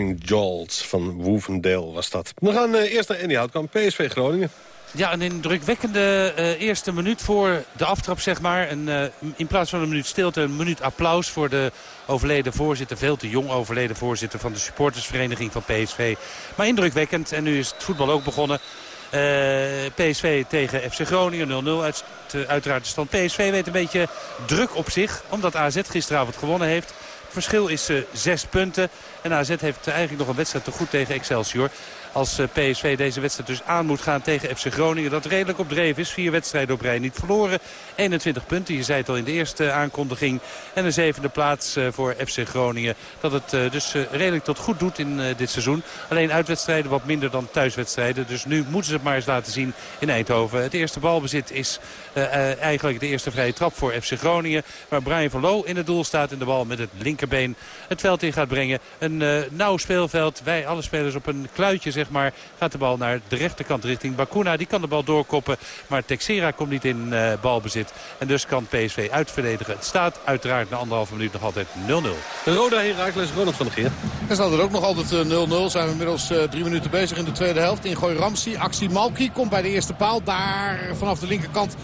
[SPEAKER 11] Jolts
[SPEAKER 15] van Woevendale was dat. We gaan eh, eerst naar Andy Houtkamp, PSV Groningen.
[SPEAKER 10] Ja, een indrukwekkende eh, eerste minuut voor de aftrap, zeg maar. En, eh, in plaats van een minuut stilte, een minuut applaus voor de overleden voorzitter. Veel te jong overleden voorzitter van de supportersvereniging van PSV. Maar indrukwekkend. En nu is het voetbal ook begonnen. PSV tegen FC Groningen 0-0. Uit, te- uiteraard de stand. PSV weet een beetje druk op zich. Omdat AZ gisteravond gewonnen heeft. Verschil is uh, zes punten. En AZ heeft eigenlijk nog een wedstrijd te goed tegen Excelsior. Als uh, PSV deze wedstrijd dus aan moet gaan tegen FC Groningen. Dat redelijk op dreef is. Vier wedstrijden op rij niet verloren. 21 punten. Je zei het al in de eerste aankondiging. En een zevende plaats uh, voor FC Groningen. Dat het dus redelijk tot goed doet in dit seizoen. Alleen uitwedstrijden wat minder dan thuiswedstrijden. Dus nu moeten ze het maar eens laten zien in Eindhoven. Het eerste balbezit is eigenlijk de eerste vrije trap voor FC Groningen. Waar Brian van Loo in het doel staat. En de bal met het linkerbeen het veld in gaat brengen. Een nauw speelveld. Wij alle spelers op een kluitje zeg maar. Gaat de bal naar de rechterkant richting Bakuna. Die kan de bal doorkoppen. Maar Texera komt niet in uh, balbezit. En dus kan PSV uitverdedigen. Het staat uiteraard na anderhalve minuut nog altijd 0-0.
[SPEAKER 11] Roda Herakles, Ronald van der Geer.
[SPEAKER 14] Er staat er ook nog altijd 0-0. Uh, Zijn we inmiddels uh, drie minuten bezig in de tweede helft. Ingooi Ramsey, actie Malki komt bij de eerste paal. Daar vanaf de linkerkant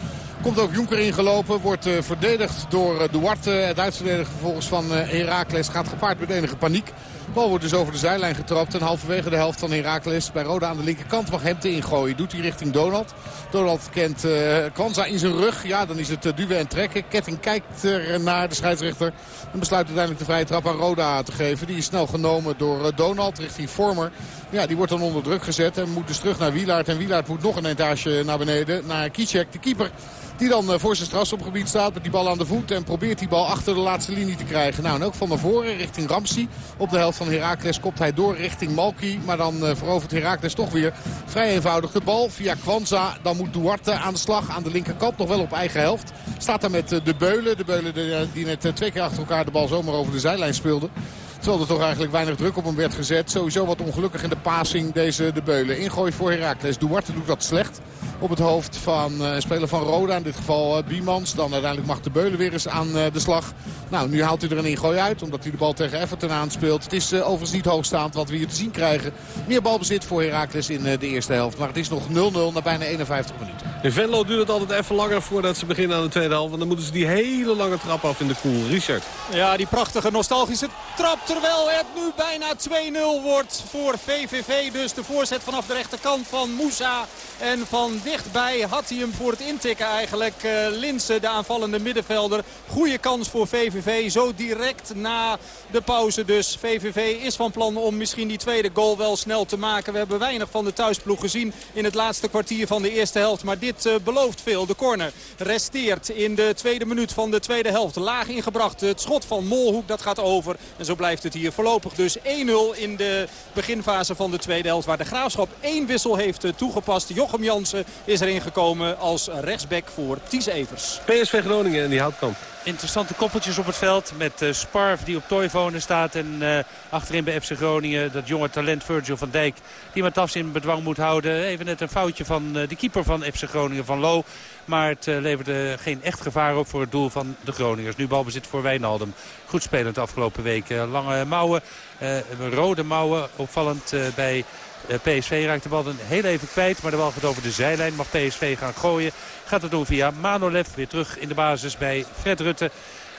[SPEAKER 14] Komt ook Jonker ingelopen. Wordt uh, verdedigd door uh, Duarte. Het uitverdedigen vervolgens van uh, Heracles gaat gepaard met enige paniek. De bal wordt dus over de zijlijn getrapt. En halverwege de helft van Heracles bij Roda aan de linkerkant mag hem te ingooien. Doet hij richting Donald. Donald kent uh, in zijn rug. Ja, dan is het uh, duwen en trekken. Ketting kijkt er naar de scheidsrechter. En besluit uiteindelijk de vrije trap aan Roda te geven. Die is snel genomen door uh, Donald richting Vormer. Ja, die wordt dan onder druk gezet en moet dus terug naar Wielaert. En Wielaert moet nog een etage naar beneden. Naar Kicek, de keeper. Die dan voor zijn strafschopgebied staat met die bal aan de voet. En probeert die bal achter de laatste linie te krijgen. Nou, en ook van naar voren richting Ramsey. Op de helft van Heracles kopt hij door richting Malki. Maar dan uh, verovert Heracles toch weer vrij eenvoudig de bal. Via Kwanza. Dan moet Duarte aan de slag. Aan de linkerkant nog wel op eigen helft. Staat daar met uh, de Beulen. De Beulen die net twee keer achter elkaar de bal zomaar over de zijlijn speelde. Terwijl er toch eigenlijk weinig druk op hem werd gezet. Sowieso wat ongelukkig in de passing deze de Beulen. Ingooi voor Heracles. Duarte doet dat slecht op het hoofd van uh, een speler van Roda. In dit geval uh, Biemans. Dan uiteindelijk mag de Beulen weer eens aan uh, de slag. Nou, nu haalt hij er een ingooi uit. Omdat hij de bal tegen Everton aanspeelt. Het is overigens niet hoogstaand wat we hier te zien krijgen. Meer balbezit voor Heracles in de eerste helft. Maar het is nog 0-0 na bijna 51 minuten.
[SPEAKER 11] In Venlo duurt het altijd even langer voordat ze beginnen aan de tweede helft. Want dan moeten ze die hele lange trap af in de koel. Richard.
[SPEAKER 12] Ja, die prachtige nostalgische trap. Terwijl het nu bijna 2-0 wordt voor VVV. Dus de voorzet vanaf de rechterkant van Moussa. En van dichtbij had hij hem voor het intikken eigenlijk. Uh, Linsen, de aanvallende middenvelder. Goede kans voor VVV. Zo direct na de pauze dus. VVV is van plan om misschien die tweede goal wel snel te maken. We hebben weinig van de thuisploeg gezien in het laatste kwartier van de eerste helft. Maar dit uh, belooft veel. De corner resteert in de tweede minuut van de tweede helft. Laag ingebracht. Het schot van Molhoek dat gaat over. En zo blijft het hier voorlopig dus 1-0 in de beginfase van de tweede helft. Waar de Graafschap één wissel heeft uh, toegepast. Jochem Jansen is erin gekomen als rechtsback voor Ties Evers.
[SPEAKER 11] PSV Groningen en die houtkamp.
[SPEAKER 10] Interessante koppeltjes op het veld met uh, Sparv die op Toivonen staat. En uh, achterin bij FC Groningen dat jonge talent Virgil van Dijk. Die Matas in bedwang moet houden. Even net een foutje van uh, de keeper van FC Groningen van Lo. Maar het leverde geen echt gevaar op voor het doel van de Groningers. Nu balbezit voor Wijnaldum. Goed spelend de afgelopen weken. Lange mouwen, rode mouwen. Opvallend bij PSV raakt de bal dan heel even kwijt. Maar de bal gaat over de zijlijn. Mag PSV gaan gooien. Gaat het doen via Manolev. Weer terug in de basis bij Fred Rutte.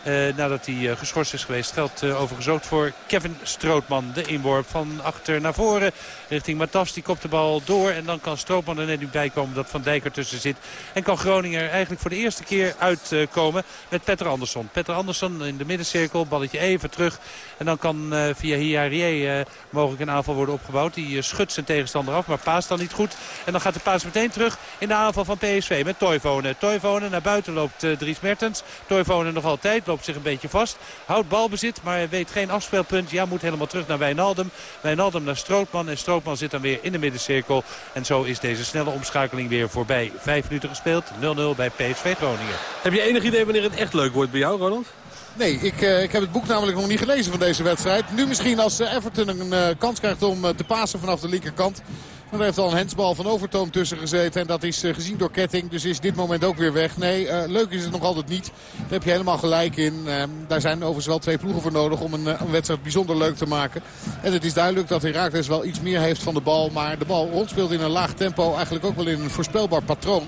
[SPEAKER 10] Uh, nadat hij uh, geschorst is geweest. Geldt uh, overigens voor Kevin Strootman. De inworp van achter naar voren. Richting Matas. Die kopt de bal door. En dan kan Strootman er net niet bij komen dat Van Dijk ertussen zit. En kan Groningen eigenlijk voor de eerste keer uitkomen met Petter Andersson. Petter Andersson in de middencirkel. Balletje even terug. En dan kan via Hiarie mogelijk een aanval worden opgebouwd. Die schudt zijn tegenstander af. Maar paast dan niet goed. En dan gaat de paas meteen terug in de aanval van PSV. Met Toivonen. Toivonen naar buiten loopt Dries Mertens. Toivonen nog altijd loopt zich een beetje vast. Houdt balbezit, maar weet geen afspeelpunt. Ja, moet helemaal terug naar Wijnaldum. Wijnaldum naar Strootman. En Strootman zit dan weer in de middencirkel. En zo is deze snelle omschakeling weer voorbij. Vijf minuten gespeeld. 0-0 bij PSV Groningen.
[SPEAKER 11] Heb je enig idee wanneer het echt leuk wordt bij jou, Ronald?
[SPEAKER 14] Nee, ik, uh, ik heb het boek namelijk nog niet gelezen van deze wedstrijd. Nu misschien als uh, Everton een uh, kans krijgt om te pasen vanaf de linkerkant. Maar er heeft al een hensbal van Overtoom tussen gezeten. En dat is uh, gezien door Ketting. Dus is dit moment ook weer weg. Nee, uh, leuk is het nog altijd niet. Daar heb je helemaal gelijk in. Uh, daar zijn overigens wel twee ploegen voor nodig om een, een, wedstrijd bijzonder leuk te maken. En het is duidelijk dat Herakles wel iets meer heeft van de bal. Maar de bal rondspeelt in een laag tempo. Eigenlijk ook wel in een voorspelbaar patroon.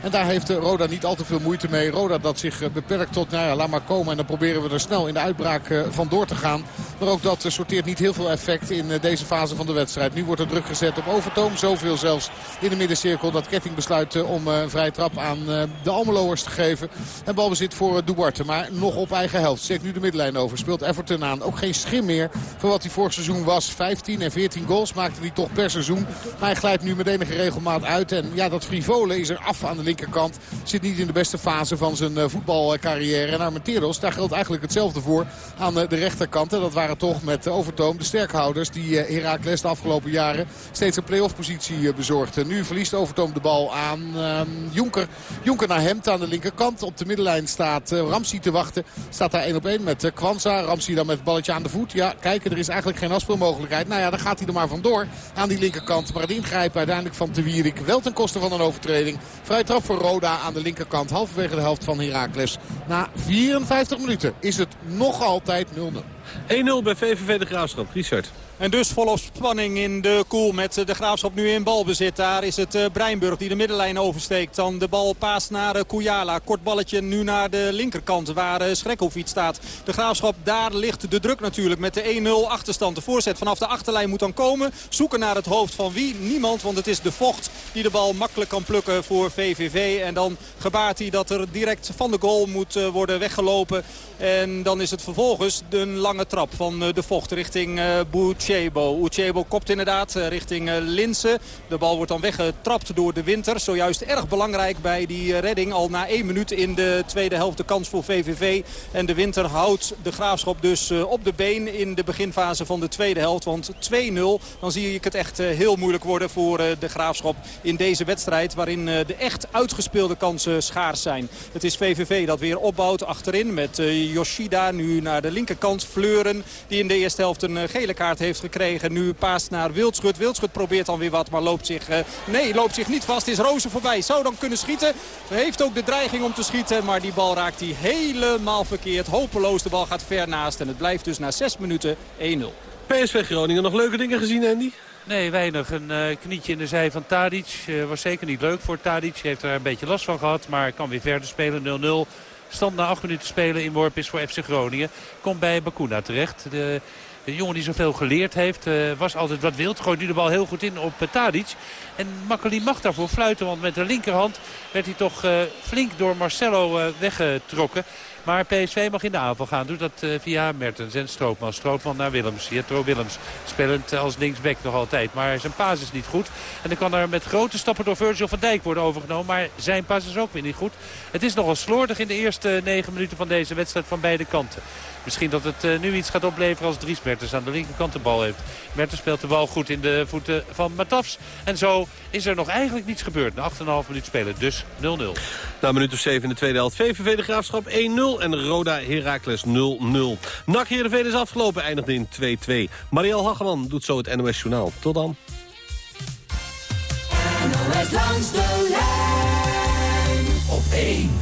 [SPEAKER 14] En daar heeft Roda niet al te veel moeite mee. Roda dat zich beperkt tot, nou ja, laat maar komen. En dan proberen we er snel in de uitbraak van door te gaan. Maar ook dat sorteert niet heel veel effect in deze fase van de wedstrijd. Nu wordt er druk gezet op Overtoom. Zoveel zelfs in de middencirkel dat Ketting besluit om een vrije trap aan de Almeloers te geven. En balbezit voor Duarte. Maar nog op eigen helft. Zet nu de middenlijn over. Speelt Everton aan. Ook geen schim meer van wat hij vorig seizoen was. 15 en 14 goals maakte hij toch per seizoen. Maar hij glijdt nu met enige regelmaat uit. En ja, dat frivole is er af aan de linkerkant. Zit niet in de beste fase van zijn eh, voetbalcarrière. En Armenteros, daar geldt eigenlijk hetzelfde voor aan eh, de rechterkant. En dat waren toch met Overtoom de sterkhouders die eh, Heracles de afgelopen jaren steeds een play-off positie bezorgden. Nu verliest Overtoom de bal aan ehm, Jonker. Jonker naar Hemd aan de linkerkant. Op de middenlijn staat Ramsey te wachten. Staat daar 1 op 1 met Kwanza. Ramsey dan met het balletje aan de voet. Ja, kijken, er is eigenlijk geen afspeelmogelijkheid. Nou ja, dan gaat hij er maar vandoor aan die linkerkant. Maar het ingrijpen uiteindelijk van Te Wierik wel ten koste van een overtreding. Trap voor Roda aan de linkerkant. Halverwege de helft van Heracles. Na 54 minuten is het nog altijd 0-0. 1-0
[SPEAKER 11] bij VVV de Graafschap. Richard.
[SPEAKER 12] En dus volop spanning in de koel met de Graafschap nu in balbezit. Daar is het eh, Breinburg die de middenlijn oversteekt. Dan de bal paast naar eh, Kujala. Kort balletje nu naar de linkerkant waar eh, Schrekhovic staat. De Graafschap, daar ligt de druk natuurlijk met de 1-0 achterstand. De voorzet vanaf de achterlijn moet dan komen. Zoeken naar het hoofd van wie? Niemand, want het is de vocht die de bal makkelijk kan plukken voor VVV. En dan gebaart hij dat er direct van de goal moet worden weggelopen. En dan is het vervolgens een lange trap van de vocht richting Boetje. Uchebo. Kopt inderdaad eh, richting eh, Linsen. De bal wordt dan weggetrapt door de winter. Zojuist erg belangrijk bij die eh, redding. Al na één minuut in de tweede helft de kans voor VVV. En de winter houdt de Graafschap dus op de been in de beginfase van de tweede helft. Want 2-0, dan zie ik het echt heel moeilijk worden voor de Graafschap in deze wedstrijd. Waarin de echt uitgespeelde kansen schaars zijn. Het is VVV dat weer opbouwt achterin met Yoshida. Nu naar de linkerkant Fleuren. Die in de eerste helft een gele kaart heeft gekregen. Nu paast naar Wildschut. Wildschut probeert dan weer wat, maar loopt zich, uh, nee, loopt zich niet vast. Is Rozen voorbij. Zou dan kunnen schieten. Heeft ook de dreiging om te schieten. Maar die bal raakt hij helemaal verkeerd. Hopeloos. De bal gaat ver naast. En het blijft dus na 6 minuten 1-0.
[SPEAKER 11] PSV Groningen. Nog leuke dingen gezien, Andy?
[SPEAKER 10] Nee, weinig. Een uh, knietje in de zij van Tadic. Uh, was zeker niet leuk voor Tadic. Heeft er een beetje last van gehad. Maar kan weer verder spelen. 0-0. Stand na 8 minuten spelen in Worp is voor FC Groningen. Komt bij Bakuna terecht. De de jongen die zoveel geleerd heeft. Uh, was altijd wat wild. Gooit nu de bal heel goed in op uh, Tadic. En Makkeli mag daarvoor fluiten. Want met de linkerhand werd hij toch uh, flink door Marcelo weggetrokken. Maar PSV mag in de aanval gaan. Doet dat via Mertens en Strootman. Strootman naar Willems. Jetro Willems spelend als linksback nog altijd. Maar zijn paas is niet goed. En dan kan er met grote stappen door Virgil van Dijk worden overgenomen. Maar zijn paas is ook weer niet goed. Het is nogal slordig in de eerste negen minuten van deze wedstrijd van beide kanten. Misschien dat het uh, nu iets gaat opleveren als Dries Mertens aan de linkerkant de bal heeft. Mertens speelt de bal goed in de voeten van Matafs. En zo is er nog eigenlijk niets gebeurd. Na 8,5 minuut spelen, dus 0-0.
[SPEAKER 11] Na minuut of 7 in de tweede helft. VVV de Graafschap 1-0 en Roda Heracles 0-0. NAC Heerenveen is afgelopen, eindigde in 2-2. Marielle Hageman doet zo het NOS Journaal. Tot dan.
[SPEAKER 5] NOS langs de lijn op 1.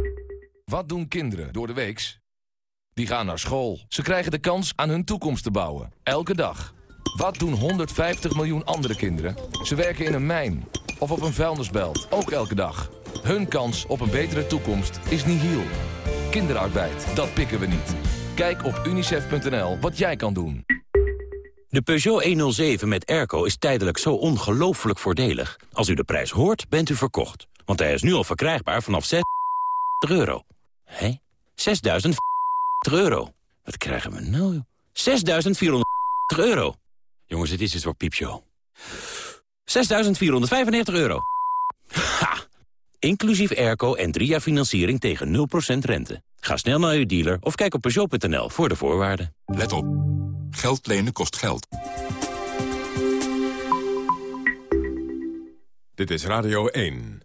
[SPEAKER 16] Wat doen kinderen door de weeks? Die gaan naar school. Ze krijgen de kans aan hun toekomst te bouwen. Elke dag. Wat doen 150 miljoen andere kinderen? Ze werken in een mijn of op een vuilnisbelt. Ook elke dag. Hun kans op een betere toekomst is nihil. Kinderarbeid, dat pikken we niet. Kijk op unicef.nl wat jij kan doen.
[SPEAKER 17] De Peugeot 107 met airco is tijdelijk zo ongelooflijk voordelig. Als u de prijs hoort, bent u verkocht. Want hij is nu al verkrijgbaar vanaf 6 euro. Hé? 6.000 euro. Wat krijgen we nou? 6.400 euro. Jongens, dit is het voor piepshow. 6.495 euro. Ha! Inclusief airco en drie jaar financiering tegen 0% rente. Ga snel naar uw dealer of kijk op Peugeot.nl voor de voorwaarden.
[SPEAKER 18] Let op. Geld lenen kost geld. Dit is Radio 1.